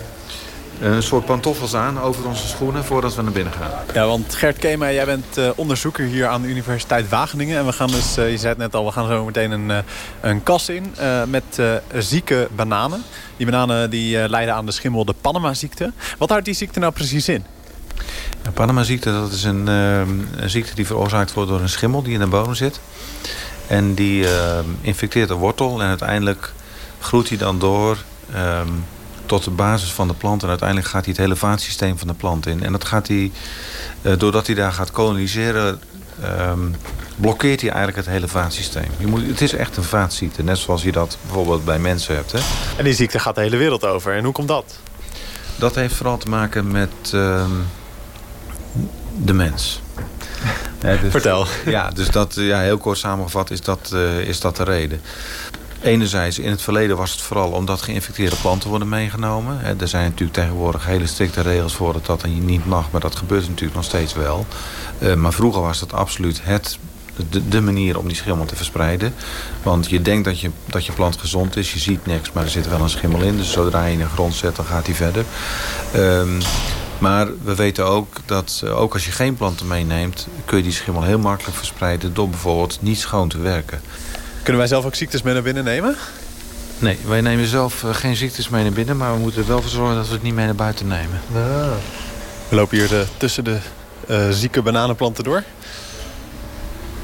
S17: een soort pantoffels aan over onze schoenen voordat we naar binnen gaan.
S18: Ja, want Gert Kema, jij bent eh, onderzoeker hier aan de Universiteit Wageningen. En we gaan dus, eh, je zei het net al, we gaan zo meteen een, eh, een kas in eh, met eh, zieke bananen. Die bananen die eh, leiden aan de schimmel de Panama-ziekte. Wat houdt die ziekte nou precies in?
S17: De Panama-ziekte dat is een, eh, een ziekte die veroorzaakt wordt door een schimmel die in de bodem zit. En die eh, infecteert de wortel en uiteindelijk groeit hij dan door ehm, tot de basis van de plant. En uiteindelijk gaat hij het hele vaatsysteem van de plant in. En dat gaat hij, eh, doordat hij daar gaat koloniseren, ehm, blokkeert hij eigenlijk het hele vaatsysteem. Je moet, het is echt een vaatziekte, net zoals je dat bijvoorbeeld bij mensen hebt. Hè?
S18: En die ziekte gaat de hele wereld over. En hoe komt dat?
S17: Dat heeft vooral te maken met ehm, de mens. Ja, dus,
S18: Vertel.
S17: Ja, dus dat, ja, heel kort samengevat is dat, eh, is dat de reden. Enerzijds, in het verleden was het vooral omdat geïnfecteerde planten worden meegenomen. Er zijn natuurlijk tegenwoordig hele strikte regels voor dat dat niet mag, maar dat gebeurt natuurlijk nog steeds wel. Eh, maar vroeger was dat absoluut het, de, manier om die schimmel te verspreiden. Want je denkt dat je, dat je plant gezond is, je ziet niks, maar er zit wel een schimmel in. Dus zodra je in de grond zet, dan gaat hij verder. Ehm, maar we weten ook dat eh, ook als je geen planten meeneemt... kun je die schimmel heel makkelijk verspreiden... door bijvoorbeeld niet schoon te werken.
S18: Kunnen wij zelf ook ziektes mee naar binnen nemen?
S17: Nee, wij nemen zelf eh, geen ziektes mee naar binnen... maar we moeten er wel voor zorgen dat we het niet mee naar buiten nemen.
S18: We lopen hier de, tussen de eh, zieke bananenplanten door.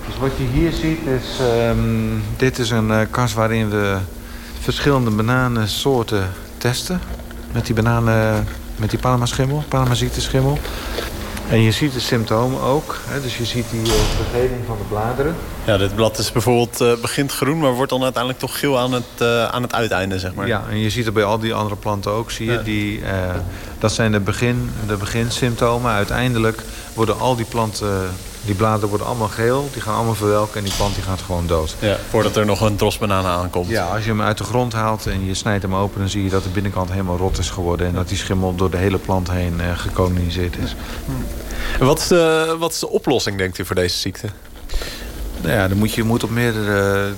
S17: Dus wat je hier ziet is... ehm, dit is een eh, kast waarin we verschillende bananensoorten testen. Met die bananen... Met die Panama-schimmel, Panama-ziekteschimmel. En je ziet de symptomen ook. Hè? Dus je ziet die uh, vergeling van de bladeren.
S18: Ja, dit blad is bijvoorbeeld eh, begint groen, maar wordt dan uiteindelijk toch geel aan het, eh, aan het uiteinde, zeg maar.
S17: Ja, en je ziet het bij al die andere planten ook, zie je. Die, dat zijn de, begin, de beginsymptomen. Uiteindelijk worden al die planten, die bladeren worden allemaal geel. Die gaan allemaal verwelken en die plant die gaat gewoon dood.
S18: Ja, voordat er nog een tros bananen aankomt.
S17: Ja, als je hem uit de grond haalt en je snijdt hem open... dan zie je dat de binnenkant helemaal rot is geworden... en dat die schimmel door de hele plant heen eh, gekoloniseerd is.
S18: En wat, is de, wat is de oplossing, denkt u, voor deze ziekte?
S17: Nou ja, dan moet je moet op meerdere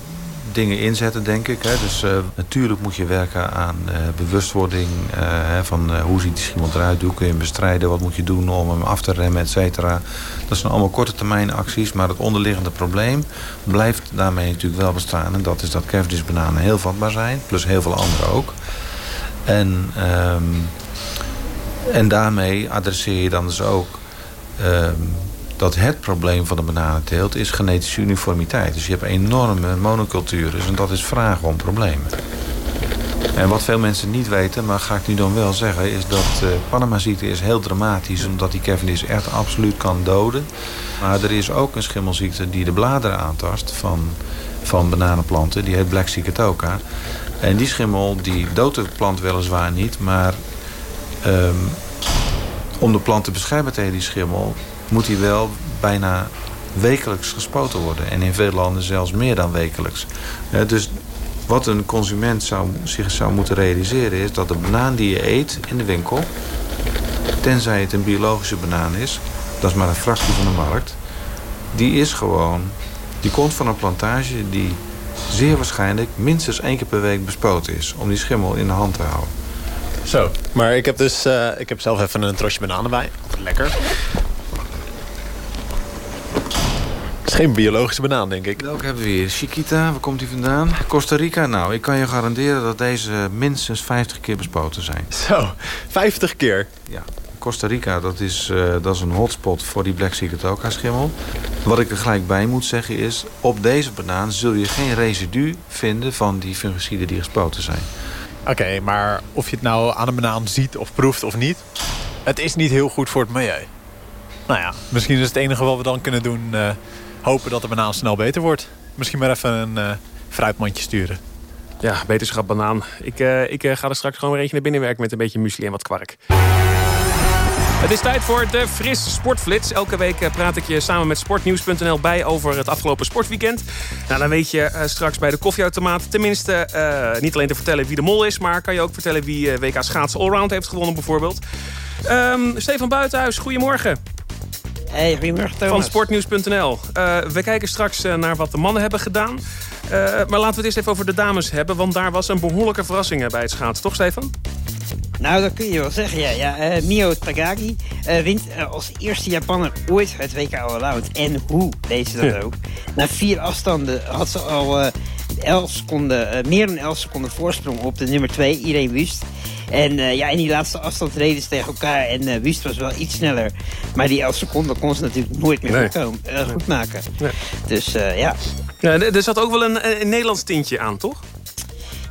S17: dingen inzetten, denk ik. Hè. Dus eh, natuurlijk moet je werken aan eh, bewustwording. eh, van hoe ziet die schimmel eruit, hoe kun je hem bestrijden... wat moet je doen om hem af te remmen, et cetera. Dat zijn allemaal korte termijn acties. Maar het onderliggende probleem blijft daarmee natuurlijk wel bestaan. En dat is dat Cavendish-bananen heel vatbaar zijn. Plus heel veel andere ook. En, ehm, en daarmee adresseer je dan dus ook... ehm, dat het probleem van de bananenteelt is genetische uniformiteit. Dus je hebt enorme monocultures en dat is vragen om problemen. En wat veel mensen niet weten, maar ga ik nu dan wel zeggen... is dat uh, Panama-ziekte is heel dramatisch... omdat die Cavendish echt absoluut kan doden. Maar er is ook een schimmelziekte die de bladeren aantast van, van bananenplanten. Die heet Black Sigatoka. En die schimmel die doodt de plant weliswaar niet... maar ehm, om de plant te beschermen tegen die schimmel... moet die wel bijna wekelijks gespoten worden. En in veel landen zelfs meer dan wekelijks. Dus wat een consument zou, zich zou moeten realiseren is... dat de banaan die je eet in de winkel... tenzij het een biologische banaan is... dat is maar een fractie van de markt... die is gewoon... die komt van een plantage die zeer waarschijnlijk... minstens één keer per week bespoten is... om die schimmel in de hand te houden.
S18: Zo, maar ik heb dus eh, ik heb zelf even een trosje bananen bij. Lekker. Het is geen biologische banaan, denk ik.
S17: Welke hebben we hier? Chiquita, waar komt die vandaan? Costa Rica. Nou, ik kan je garanderen dat deze minstens 50 keer bespoten zijn.
S18: Zo, 50 keer?
S17: Ja. Costa Rica, dat is, eh, dat is een hotspot voor die Black Sea Toka schimmel. Wat ik er gelijk bij moet zeggen is... op deze banaan zul je geen residu vinden van die fungiciden die gespoten zijn.
S18: Oké, maar of je het nou aan een banaan ziet of proeft of niet... het is niet heel goed voor het milieu. Nou ja, misschien is het enige wat we dan kunnen doen... eh, hopen dat de banaan snel beter wordt. Misschien maar even een eh, fruitmandje sturen.
S4: Ja, beterschap banaan. Ik, eh, ik eh, ga er straks gewoon weer eentje naar binnen werken met een beetje muesli en wat kwark. Het is tijd voor de Fris Sportflits. Elke week praat ik je samen met sportnieuws.nl bij over het afgelopen sportweekend. Nou, dan weet je straks bij de koffieautomaat tenminste eh, niet alleen te vertellen wie de mol is... maar kan je ook vertellen wie eh, WK Schaatsen Allround heeft gewonnen bijvoorbeeld. Ehm, Stefan Buitenhuis, goedemorgen.
S19: Hey, goedemorgen Thomas.
S4: Van sportnieuws.nl. Eh, we kijken straks eh, naar wat de mannen hebben gedaan. Eh, maar laten we het eerst even over de dames hebben. Want daar was een behoorlijke verrassing bij het schaatsen, toch Stefan?
S19: Nou, dat kun je wel zeggen, ja. ja Mio Takagi eh, wint als eerste Japanner ooit het WK Allround. En hoe deed ze dat
S4: Ja.
S19: ook? Na vier afstanden had ze al eh 11 seconden, meer dan 11 seconden voorsprong op de nummer 2, Irene Wust. En eh, ja, in die laatste afstand reden ze tegen elkaar. En Wust was wel iets sneller. Maar die 11 seconden kon ze natuurlijk nooit meer
S4: Nee.
S19: goed, eh, goed maken. Dus ja.
S4: Ja, er zat ook wel een, een Nederlands tintje aan, toch?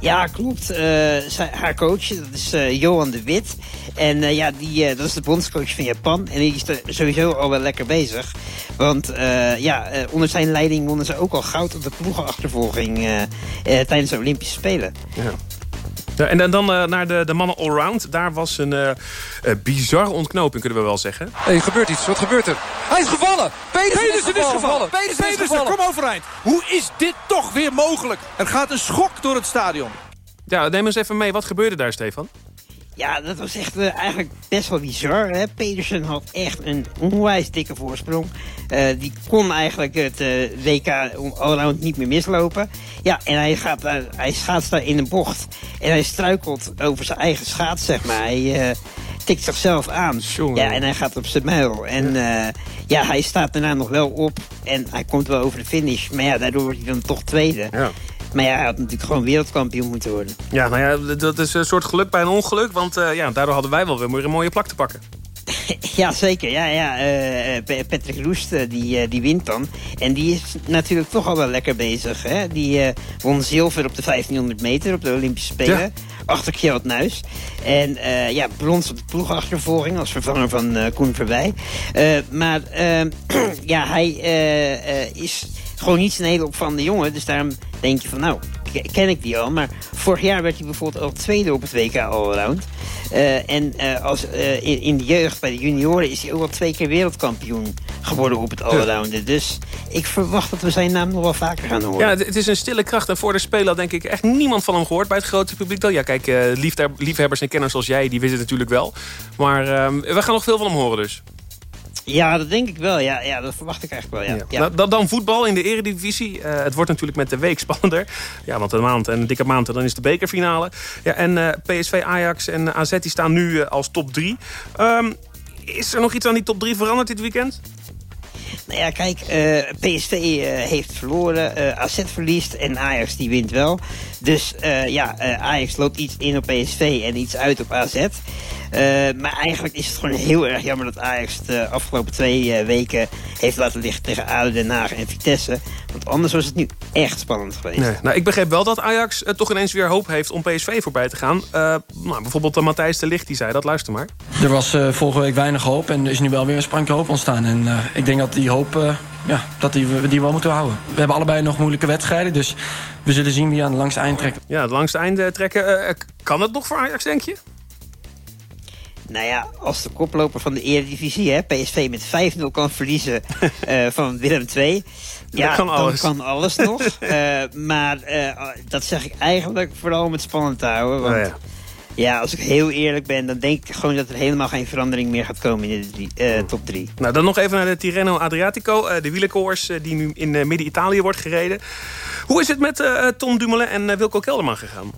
S19: Ja, klopt. Zij- haar coach, dat is Johan de Wit. En ja, die, dat is de bondscoach van Japan. En die is er sowieso al wel lekker bezig. Want ja, onder zijn leiding wonnen ze ook al goud op de ploegenachtervolging tijdens de Olympische Spelen.
S4: Ja. Ja, en dan, dan eh, naar de, de mannen allround. Daar was een eh, eh, bizarre ontknoping, kunnen we wel zeggen.
S20: Hé, er gebeurt iets. Wat gebeurt er? Hij is gevallen! Pedersen, is gevallen! Pedersen, is gevallen!
S21: kom overeind. Hoe is dit toch weer mogelijk? Er gaat een schok door het stadion.
S4: Ja, neem eens even mee. Wat gebeurde daar, Stefan?
S19: Ja, dat was echt eh, eigenlijk best wel bizar. Hè? Pedersen had echt een onwijs dikke voorsprong. Eh, die kon eigenlijk het eh, WK allround niet meer mislopen. Ja, en hij, gaat hij schaatst daar in een bocht. En hij struikelt over zijn eigen schaats, zeg maar. Hij tikt zichzelf aan. Ja, en hij gaat op zijn muil. En ja, hij staat daarna nog wel op. En hij komt wel over de finish. Maar ja, daardoor wordt hij dan toch tweede.
S4: Ja.
S19: Maar ja, hij had natuurlijk gewoon wereldkampioen moeten worden.
S4: Ja, nou ja, dat is een soort geluk bij een ongeluk. Want eh, ja, daardoor hadden wij wel weer een mooie plak te pakken.
S19: Ja, zeker. Ja, ja. eh, eh, Pa- Patrick Roest die, die wint dan. En die is natuurlijk toch al wel lekker bezig. Hè? Die won zilver op de 1500 meter op de Olympische Spelen.
S4: Ja.
S19: Achter Kjeld Nuis. En eh, ja, brons op de ploegachtervolging als vervanger van Koen Verwij. Maar eh, ja, hij is gewoon niet zo'n hele opvallende jongen. Dus daarom denk je van nou, ken ik die al. Maar vorig jaar werd hij bijvoorbeeld al tweede op het WK Allround. Eh, en eh, als, eh, in, in de jeugd, bij de junioren, is hij ook al twee keer wereldkampioen geworden op het allrounder. Dus ik verwacht dat we zijn naam nog wel vaker gaan horen.
S4: Ja, het, is een stille kracht. En voor de speler denk ik echt niemand van hem gehoord bij het grote publiek. Dan, ja, kijk, liefhebbers en kenners zoals jij, die weten het natuurlijk wel. Maar ehm, we gaan nog veel van hem horen dus.
S19: Ja, dat denk ik wel. Ja, ja dat verwacht ik eigenlijk wel. Ja. Ja.
S4: Nou, dan, dan voetbal in de eredivisie. Eh, het wordt natuurlijk met de week spannender. Ja, want een maand en een dikke maand, en dan is de bekerfinale. Ja, en eh, PSV, Ajax en AZ die staan nu eh, als top 3. is er nog iets aan die top 3 veranderd dit weekend?
S19: Nou ja, kijk, eh, PSV eh, heeft verloren, eh AZ verliest en Ajax die wint wel. Dus eh, ja, eh, Ajax loopt iets in op PSV en iets uit op AZ. Eh, maar eigenlijk is het gewoon heel erg jammer dat Ajax de afgelopen twee weken heeft laten liggen tegen ADO Den Haag en Vitesse. Want anders was het nu echt spannend geweest.
S4: Nee. Nou, ik begreep wel dat Ajax toch ineens weer hoop heeft om PSV voorbij te gaan. Eh, nou, bijvoorbeeld uh, Matthijs de Ligt die zei dat. Luister maar.
S22: Er was uh, vorige week weinig hoop en er is nu wel weer een sprankje hoop ontstaan. En uh, ik denk dat die hoop, uh, ja, dat die, we die wel moeten houden. We hebben allebei nog moeilijke wedstrijden, dus we zullen zien wie aan het langste eind trekt.
S4: Ja, het langste eind trekken. Uh, kan het nog voor Ajax, denk je?
S19: Nou ja, als de koploper van de Eredivisie, hè, PSV met 5-0 kan verliezen uh, van Willem II... Ja,
S4: kan alles.
S19: dan kan alles nog. uh, maar uh, dat zeg ik eigenlijk vooral om het spannend te houden. Want
S4: oh ja.
S19: Ja. als ik heel eerlijk ben, dan denk ik gewoon dat er helemaal geen verandering meer gaat komen in de drie, uh, top 3.
S4: Nou, dan nog even naar de Tirreno Adriatico. Uh, de wielerkoers die nu in Midden-Italië wordt gereden. Hoe is het met Tom Dumoulin en Wilco Kelderman gegaan?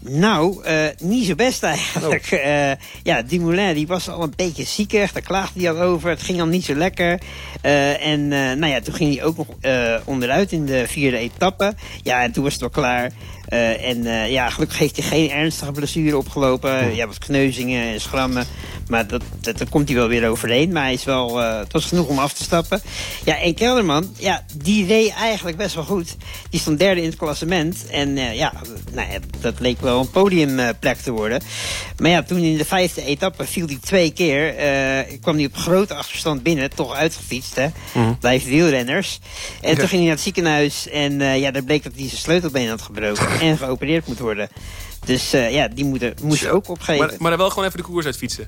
S19: Nou, uh, niet zo best eigenlijk. Oh. Uh, ja, Dumoulin die was al een beetje ziekig. Daar klaagde hij al over. Het ging al niet zo lekker. Uh, en nou ja, toen ging hij ook nog onderuit in de vierde etappe. Ja, en toen was het wel klaar. Eh, en eh, ja, gelukkig heeft hij geen ernstige blessure opgelopen. Ja, wat kneuzingen en schrammen. Maar dat, dat, daar komt hij wel weer overheen. Maar hij is wel, eh, het was genoeg om af te stappen. Ja, en Kelderman, ja, die reed eigenlijk best wel goed. Die stond derde in het klassement. En ja, nou, dat leek wel een podiumplek te worden. Maar ja, toen in de vijfde etappe viel hij twee keer. kwam hij op grote achterstand binnen. Toch uitgefietst, hè. Blijft wielrenners. En
S4: Ja.
S19: toen ging hij naar het ziekenhuis. En ja, daar bleek dat hij zijn sleutelbeen had gebroken. en geopereerd moet worden. Dus eh, ja, die moeten, moest ook opgeven.
S4: Maar, maar dan wel gewoon even de koers uitfietsen.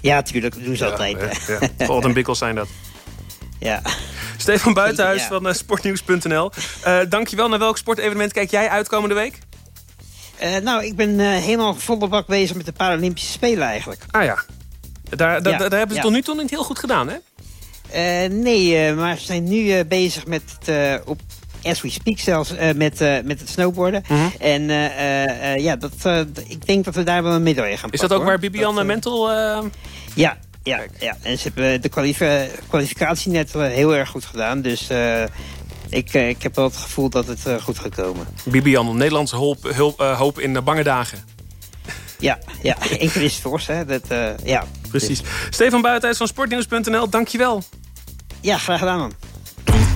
S19: Ja, tuurlijk. Dat doen ze altijd.
S4: Ja, ja. Wat een bikkels zijn dat.
S19: Ja.
S4: Stefan Buitenhuis
S19: Ja.
S4: van eh, sportnieuws.nl. Eh dankjewel. Naar welk sportevenement kijk jij uit komende week?
S19: Nou, ik ben helemaal volle bak bezig met de Paralympische Spelen eigenlijk.
S4: Ah ja. Daar, daar, hebben ze tot nu toe niet heel goed gedaan, hè?
S19: Nee, maar ze zijn nu bezig met het, op as we speak zelfs, eh, met, eh, met het snowboarden.
S4: Mhm.
S19: En eh, ja, dat, ik denk dat we daar wel een medaille gaan
S4: Is
S19: pakken.
S4: dat ook
S19: hoor.
S4: waar Bibian
S19: Dat,
S4: Mentel... eh,
S19: Ja, ja, ja, en ze hebben de kwalifi- kwalificatie net heel erg goed gedaan. Dus ik, ik heb wel het gevoel dat het goed gaat komen.
S4: Bibian, Nederlandse hulp, hulp, hoop in de bange dagen.
S19: Ja, ja. is het fors, hè. Dat, ja.
S4: Precies. Stefan Buitenhuis van sportnieuws.nl, dankjewel.
S19: Ja, graag gedaan man.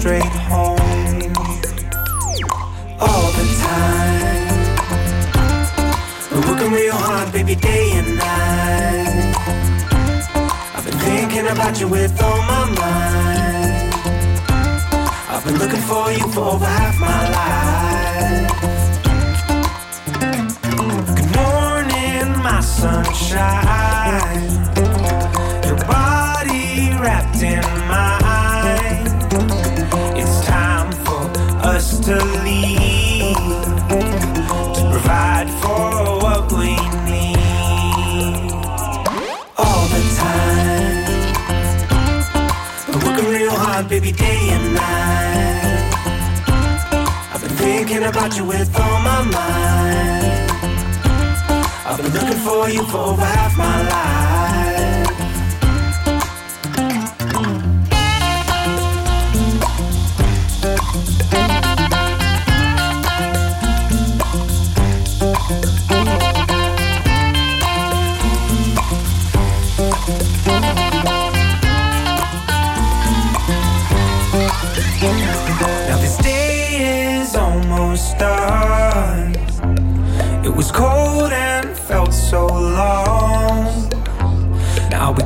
S23: straight home. All the time. Been working real hard, baby, day and night. I've been thinking about you with all my mind. I've been looking for you for over half my life. Good morning, my sunshine. Your body wrapped in to leave to provide for what we need all the time. Been working real hard, baby, day and night. I've been thinking about you with all my mind. I've been looking for you for over half my life.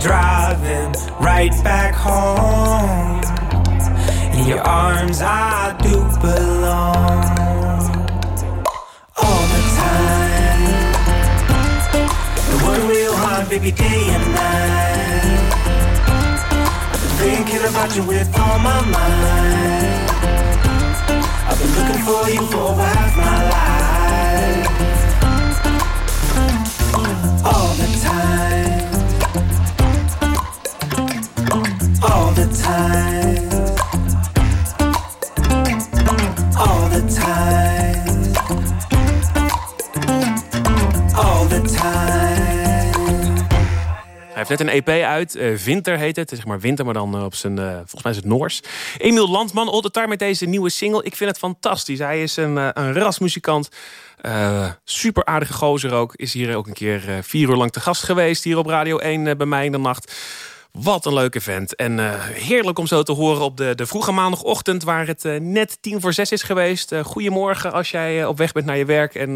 S23: Driving right back home. In your arms, I do belong. All the time. Working real hard, baby, day and night. I've been thinking about you with all my mind. I've been looking for you for half my life.
S4: Net een EP uit, eh, Winter heet het. Zeg maar winter, maar dan eh, op zijn, eh, volgens mij is het Noors. Emiel Landman, all the time met deze nieuwe single. Ik vind het fantastisch. Hij is een, een rasmuzikant. Super aardige gozer ook. Is hier ook een keer vier uur lang te gast geweest. Hier op Radio 1 eh, bij mij in de nacht. Wat een leuke vent. En eh, heerlijk om zo te horen op de, de vroege maandagochtend... waar het eh, net tien voor zes is geweest. Eh, goedemorgen als jij op weg bent naar je werk. En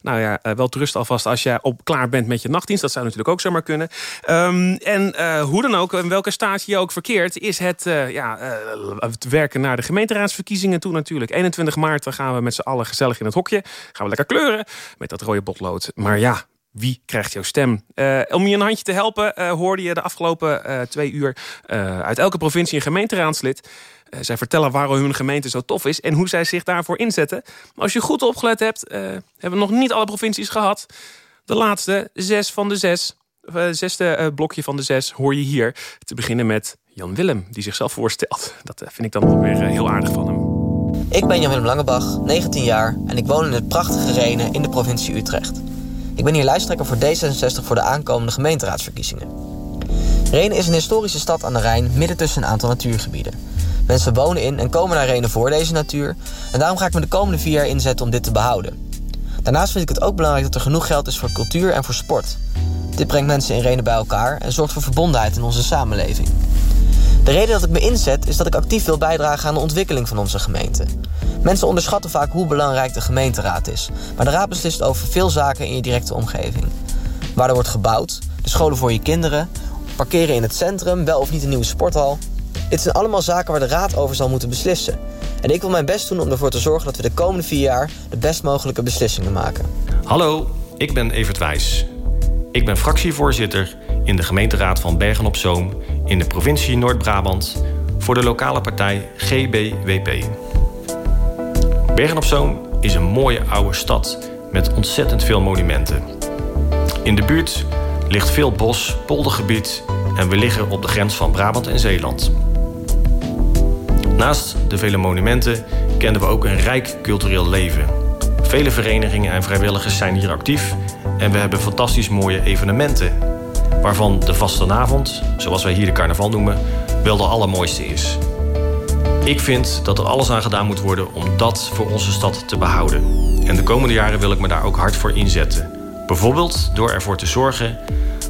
S4: nou ja, wel rust alvast als jij op klaar bent met je nachtdienst. Dat zou natuurlijk ook zomaar kunnen. Ehm, en hoe dan ook, in welke staat je ook verkeert... is het, ja, het werken naar de gemeenteraadsverkiezingen toe natuurlijk. 21 maart gaan we met z'n allen gezellig in het hokje. Gaan we lekker kleuren met dat rode potlood. Maar ja, Wie krijgt jouw stem? Uh, om je een handje te helpen uh, hoorde je de afgelopen uh, twee uur... uit elke provincie een gemeenteraadslid. zij vertellen waarom hun gemeente zo tof is... en hoe zij zich daarvoor inzetten. Maar als je goed opgelet hebt, hebben we nog niet alle provincies gehad. De laatste, zes van de zes. zesde blokje van de zes hoor je hier. Te beginnen met Jan Willem, die zichzelf voorstelt. Dat vind ik dan ook weer heel aardig van hem.
S24: Ik ben Jan-Willem Langebach, 19 jaar en ik woon in het prachtige Renen in de provincie Utrecht. Ik ben hier lijsttrekker voor D66 voor de aankomende gemeenteraadsverkiezingen. Renen is een historische stad aan de Rijn midden tussen een aantal natuurgebieden. Mensen wonen in en komen naar Renen voor deze natuur en daarom ga ik me de komende vier jaar inzetten om dit te behouden. Daarnaast vind ik het ook belangrijk dat er genoeg geld is voor cultuur en voor sport. Dit brengt mensen in Renen bij elkaar en zorgt voor verbondenheid in onze samenleving. De reden dat ik me inzet is dat ik actief wil bijdragen aan de ontwikkeling van onze gemeente. Mensen onderschatten vaak hoe belangrijk de gemeenteraad is. Maar de raad beslist over veel zaken in je directe omgeving. Waar er wordt gebouwd, de scholen voor je kinderen, parkeren in het centrum, wel of niet een nieuwe sporthal. Dit zijn allemaal zaken waar de raad over zal moeten beslissen. En ik wil mijn best doen om ervoor te zorgen dat we de komende vier jaar de best mogelijke beslissingen maken.
S25: Hallo, ik ben Evert Wijs. Ik ben fractievoorzitter in de gemeenteraad van Bergen op Zoom in de provincie Noord-Brabant voor de lokale partij GBWP. Bergen op Zoom is een mooie oude stad met ontzettend veel monumenten. In de buurt ligt veel bos, poldergebied en we liggen op de grens van Brabant en Zeeland. Naast de vele monumenten kenden we ook een rijk cultureel leven. Vele verenigingen en vrijwilligers zijn hier actief en we hebben fantastisch mooie evenementen. Waarvan de vastenavond, zoals wij hier de carnaval noemen, wel de allermooiste is. Ik vind dat er alles aan gedaan moet worden om dat voor onze stad te behouden. En de komende jaren wil ik me daar ook hard voor inzetten. Bijvoorbeeld door ervoor te zorgen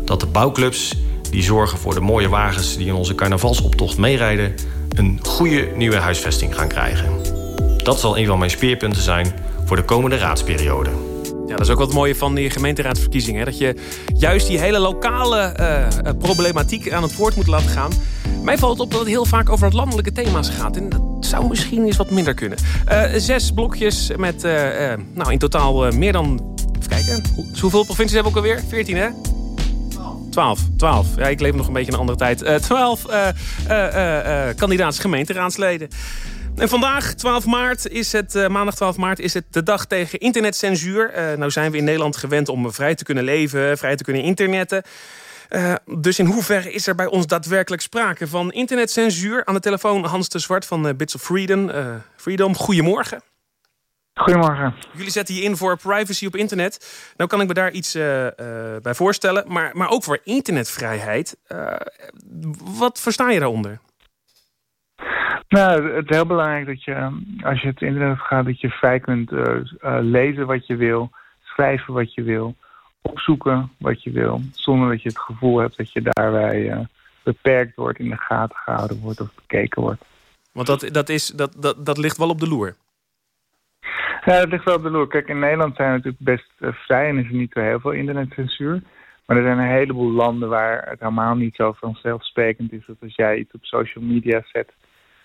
S25: dat de bouwclubs die zorgen voor de mooie wagens die in onze carnavalsoptocht meerijden, een goede nieuwe huisvesting gaan krijgen. Dat zal een van mijn speerpunten zijn voor de komende raadsperiode.
S4: Ja, dat is ook wat mooie van die gemeenteraadsverkiezingen. Dat je juist die hele lokale uh, problematiek aan het woord moet laten gaan. Mij valt op dat het heel vaak over het landelijke thema's gaat. En dat zou misschien eens wat minder kunnen. Uh, zes blokjes met nou, in totaal meer dan... Even kijken. Hoeveel provincies hebben we ook alweer? 14, hè? 12. 12. Ja, ik leef nog een beetje een andere tijd. Uh, 12 uh, uh, kandidaats gemeenteraadsleden. En vandaag, 12 maart, is het, uh, maandag 12 maart, is het de dag tegen internetcensuur. Uh, nou zijn we in Nederland gewend om vrij te kunnen leven, vrij te kunnen internetten. Uh, dus in hoeverre is er bij ons daadwerkelijk sprake van internetcensuur? Aan de telefoon Hans de Zwart van Bits of Freedom. Freedom, goedemorgen.
S26: Goedemorgen.
S4: Jullie zetten hier in voor privacy op internet. Nou kan ik me daar iets bij voorstellen. Maar, maar ook voor internetvrijheid. wat versta je daaronder?
S26: Nou, het is heel belangrijk dat je, ehm, als je het internet gaat, dat je vrij kunt uh, uh, lezen wat je wil, schrijven wat je wil, opzoeken wat je wil, zonder dat je het gevoel hebt dat je daarbij uh, beperkt wordt, in de gaten gehouden wordt of bekeken wordt.
S4: Want dat, dat, is, dat, dat, dat ligt wel op de loer?
S26: Ja, dat ligt wel op de loer. Kijk, in Nederland zijn we natuurlijk best vrij en is er niet zo heel veel internetcensuur. Maar er zijn een heleboel landen waar het helemaal niet zo vanzelfsprekend is dat als jij iets op social media zet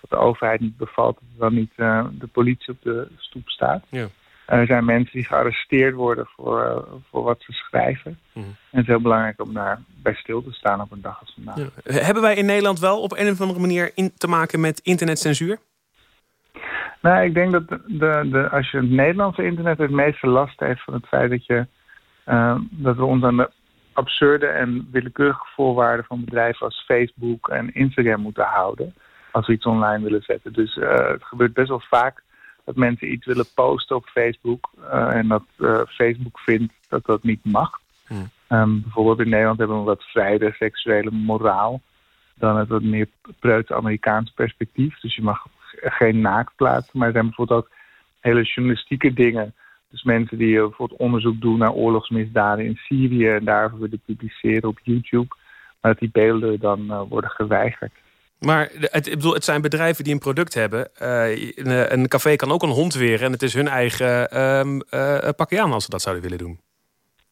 S26: dat de overheid niet bevalt, dat er dan niet uh, de politie op de stoep staat. Ja. Er zijn mensen die gearresteerd worden voor, uh, voor wat ze schrijven. Mm. En het is heel belangrijk om daar bij stil te staan op een dag als vandaag. Ja.
S4: Hebben wij in Nederland wel op een of andere manier in te maken met internetcensuur?
S26: Nou, ik denk dat de, de, de, als je het Nederlandse internet het meeste last heeft van het feit dat, je, uh, dat we ons aan de absurde en willekeurige voorwaarden van bedrijven als Facebook en Instagram moeten houden als we iets online willen zetten. Dus uh, het gebeurt best wel vaak dat mensen iets willen posten op Facebook uh, en dat uh, Facebook vindt dat dat niet mag. Hmm. Um, bijvoorbeeld in Nederland hebben we een wat vrijere seksuele moraal dan het wat meer preuts Amerikaans perspectief. Dus je mag geen naakt plaatsen, maar er zijn bijvoorbeeld ook hele journalistieke dingen. Dus mensen die bijvoorbeeld onderzoek doen naar oorlogsmisdaden in Syrië en daarover willen publiceren op YouTube, maar dat die beelden dan worden geweigerd.
S4: Maar het, ik bedoel, het zijn bedrijven die een product hebben. Uh, een, café kan ook een hond weren en het is hun eigen um, uh, pakje aan als ze dat zouden willen doen.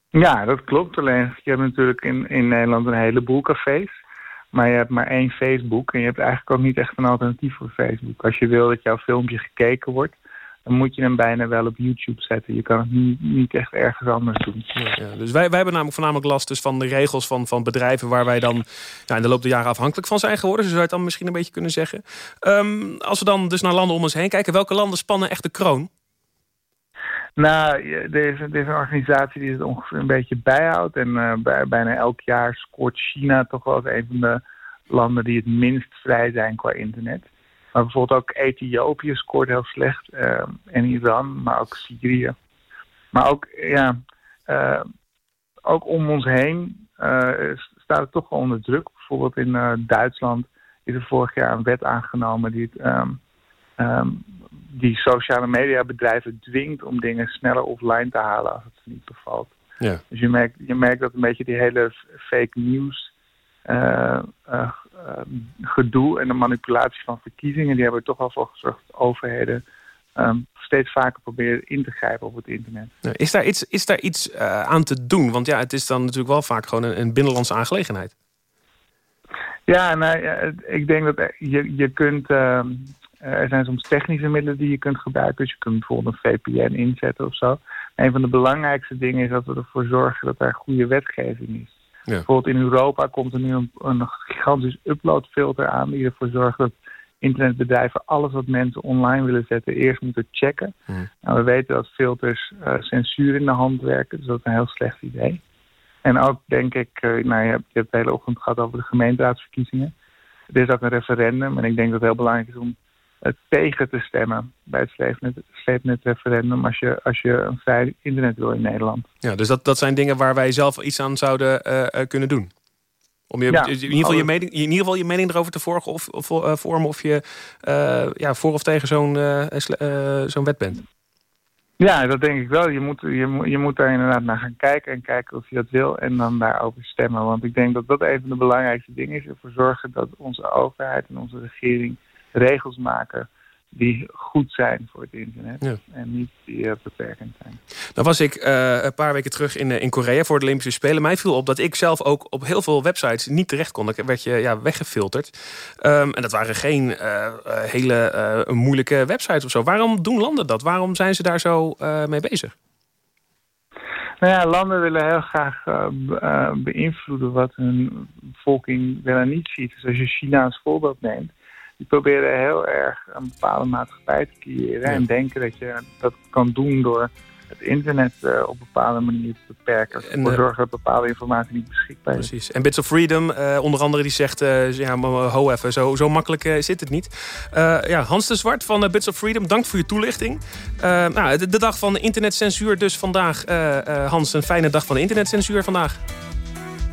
S26: Ja, dat klopt. Alleen je hebt natuurlijk in, in Nederland een heleboel cafés. Maar je hebt maar één Facebook en je hebt eigenlijk ook niet echt een alternatief voor Facebook. Als je wil dat jouw filmpje gekeken wordt, dan moet je hem bijna wel op YouTube zetten. Je kan het niet, niet echt ergens anders doen.
S4: Ja, dus wij, wij hebben namelijk voornamelijk last dus van de regels van, van bedrijven... waar wij dan ja, in de loop der jaren afhankelijk van zijn geworden. Zo zou je het dan misschien een beetje kunnen zeggen. Ehm, als we dan dus naar landen om ons heen kijken... welke landen spannen echt de kroon?
S26: Nou, er is, er is een organisatie die het ongeveer een beetje bijhoudt. En eh, bij, bijna elk jaar scoort China toch wel eens een van de landen die het minst vrij zijn qua internet. Maar bijvoorbeeld ook Ethiopië scoort heel slecht. eh, en Iran, maar ook Syrië. Maar ook, ja, eh, ook om ons heen eh, staat het toch wel onder druk. Bijvoorbeeld in Duitsland is er vorig jaar een wet aangenomen die het... ehm, ehm, die sociale media bedrijven dwingt om dingen sneller offline te halen als het ze niet bevalt.
S4: Ja.
S26: Dus je merkt, je merkt dat een beetje die hele fake news eh, gedoe en de manipulatie van verkiezingen, die hebben er toch wel voor gezorgd dat overheden ehm, steeds vaker proberen in te grijpen op het internet.
S4: Is daar iets, is daar iets eh, aan te doen? Want ja, het is dan natuurlijk wel vaak gewoon een, een binnenlandse aangelegenheid.
S26: Ja, nou, ik denk dat je, je kunt. ehm, eh, er zijn soms technische middelen die je kunt gebruiken. Dus je kunt bijvoorbeeld een VPN inzetten of zo. Een van de belangrijkste dingen is dat we ervoor zorgen dat er goede wetgeving is.
S4: Ja.
S26: Bijvoorbeeld in Europa komt er nu een, een gigantisch uploadfilter aan die ervoor zorgt dat internetbedrijven alles wat mensen online willen zetten eerst moeten checken. Nou, we weten dat filters eh, censuur in de hand werken, dus dat is een heel slecht idee. En ook denk ik, eh, nou, je hebt, je hebt de hele ochtend gehad over de gemeenteraadsverkiezingen. Er is ook een referendum en ik denk dat het heel belangrijk is om tegen te stemmen bij het sleepnet, sleepnet referendum als je, als je een vrij internet wil in Nederland.
S4: Ja, dus dat, dat zijn dingen waar wij zelf iets aan zouden eh, eh, kunnen doen. Om je,
S26: Ja,
S4: in, ieder geval je mening, in ieder geval je mening erover te vorgen of, of, eh, vormen of je eh, ja, voor of tegen zo'n eh, eh, zo'n wet bent.
S26: Ja, dat denk ik wel. Je moet, je, moet- je moet daar inderdaad naar gaan kijken en kijken of je dat wil en dan daarover stemmen. Want ik denk dat dat een van de belangrijkste dingen is. Ervoor zorgen dat onze overheid en onze regering regels maken die goed zijn voor het internet.
S4: Ja.
S26: En niet die eh, beperkend zijn.
S4: Dan was ik eh, een paar weken terug in, eh, in Korea voor de Olympische Spelen. Mij viel op dat ik zelf ook op heel veel websites niet terecht kon. Ik werd je ja, weggefilterd. Ehm, en dat waren geen hele moeilijke websites of zo. Waarom doen landen dat? Waarom zijn ze daar zo mee bezig?
S26: Nou ja, landen willen heel graag be- beïnvloeden wat hun bevolking wel en niet ziet. Dus als je China als voorbeeld neemt, die proberen heel erg een bepaalde maatschappij te creëren. En denken dat je dat kan doen door het internet eh, op bepaalde manier te beperken.
S4: En,
S26: Voor
S4: eh,
S26: zorgen dat bepaalde informatie niet beschikbaar is.
S4: Precies. En Bits of Freedom, eh, onder andere, die zegt... ja, ho even, zo, zo makkelijk zit het niet. Ja, Hans de Zwart van Bits of Freedom, dank voor je toelichting. Nou, de, de dag van de internetcensuur dus vandaag. Hans, een fijne dag van de internetcensuur vandaag.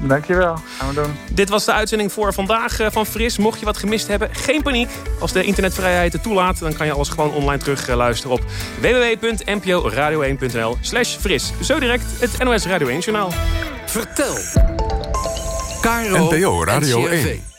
S26: Dankjewel, gaan we doen.
S4: Dit was de uitzending voor vandaag eh, van Fris. Mocht je wat gemist hebben, geen paniek. Als de internetvrijheid het toelaat, dan kan je alles gewoon online terug eh, luisteren op www.nporadio1.nl slash fris. Zo direct het NOS Radio 1 journaal.
S27: Vertel. KRO
S28: NPO Radio
S27: NCRV.
S28: 1.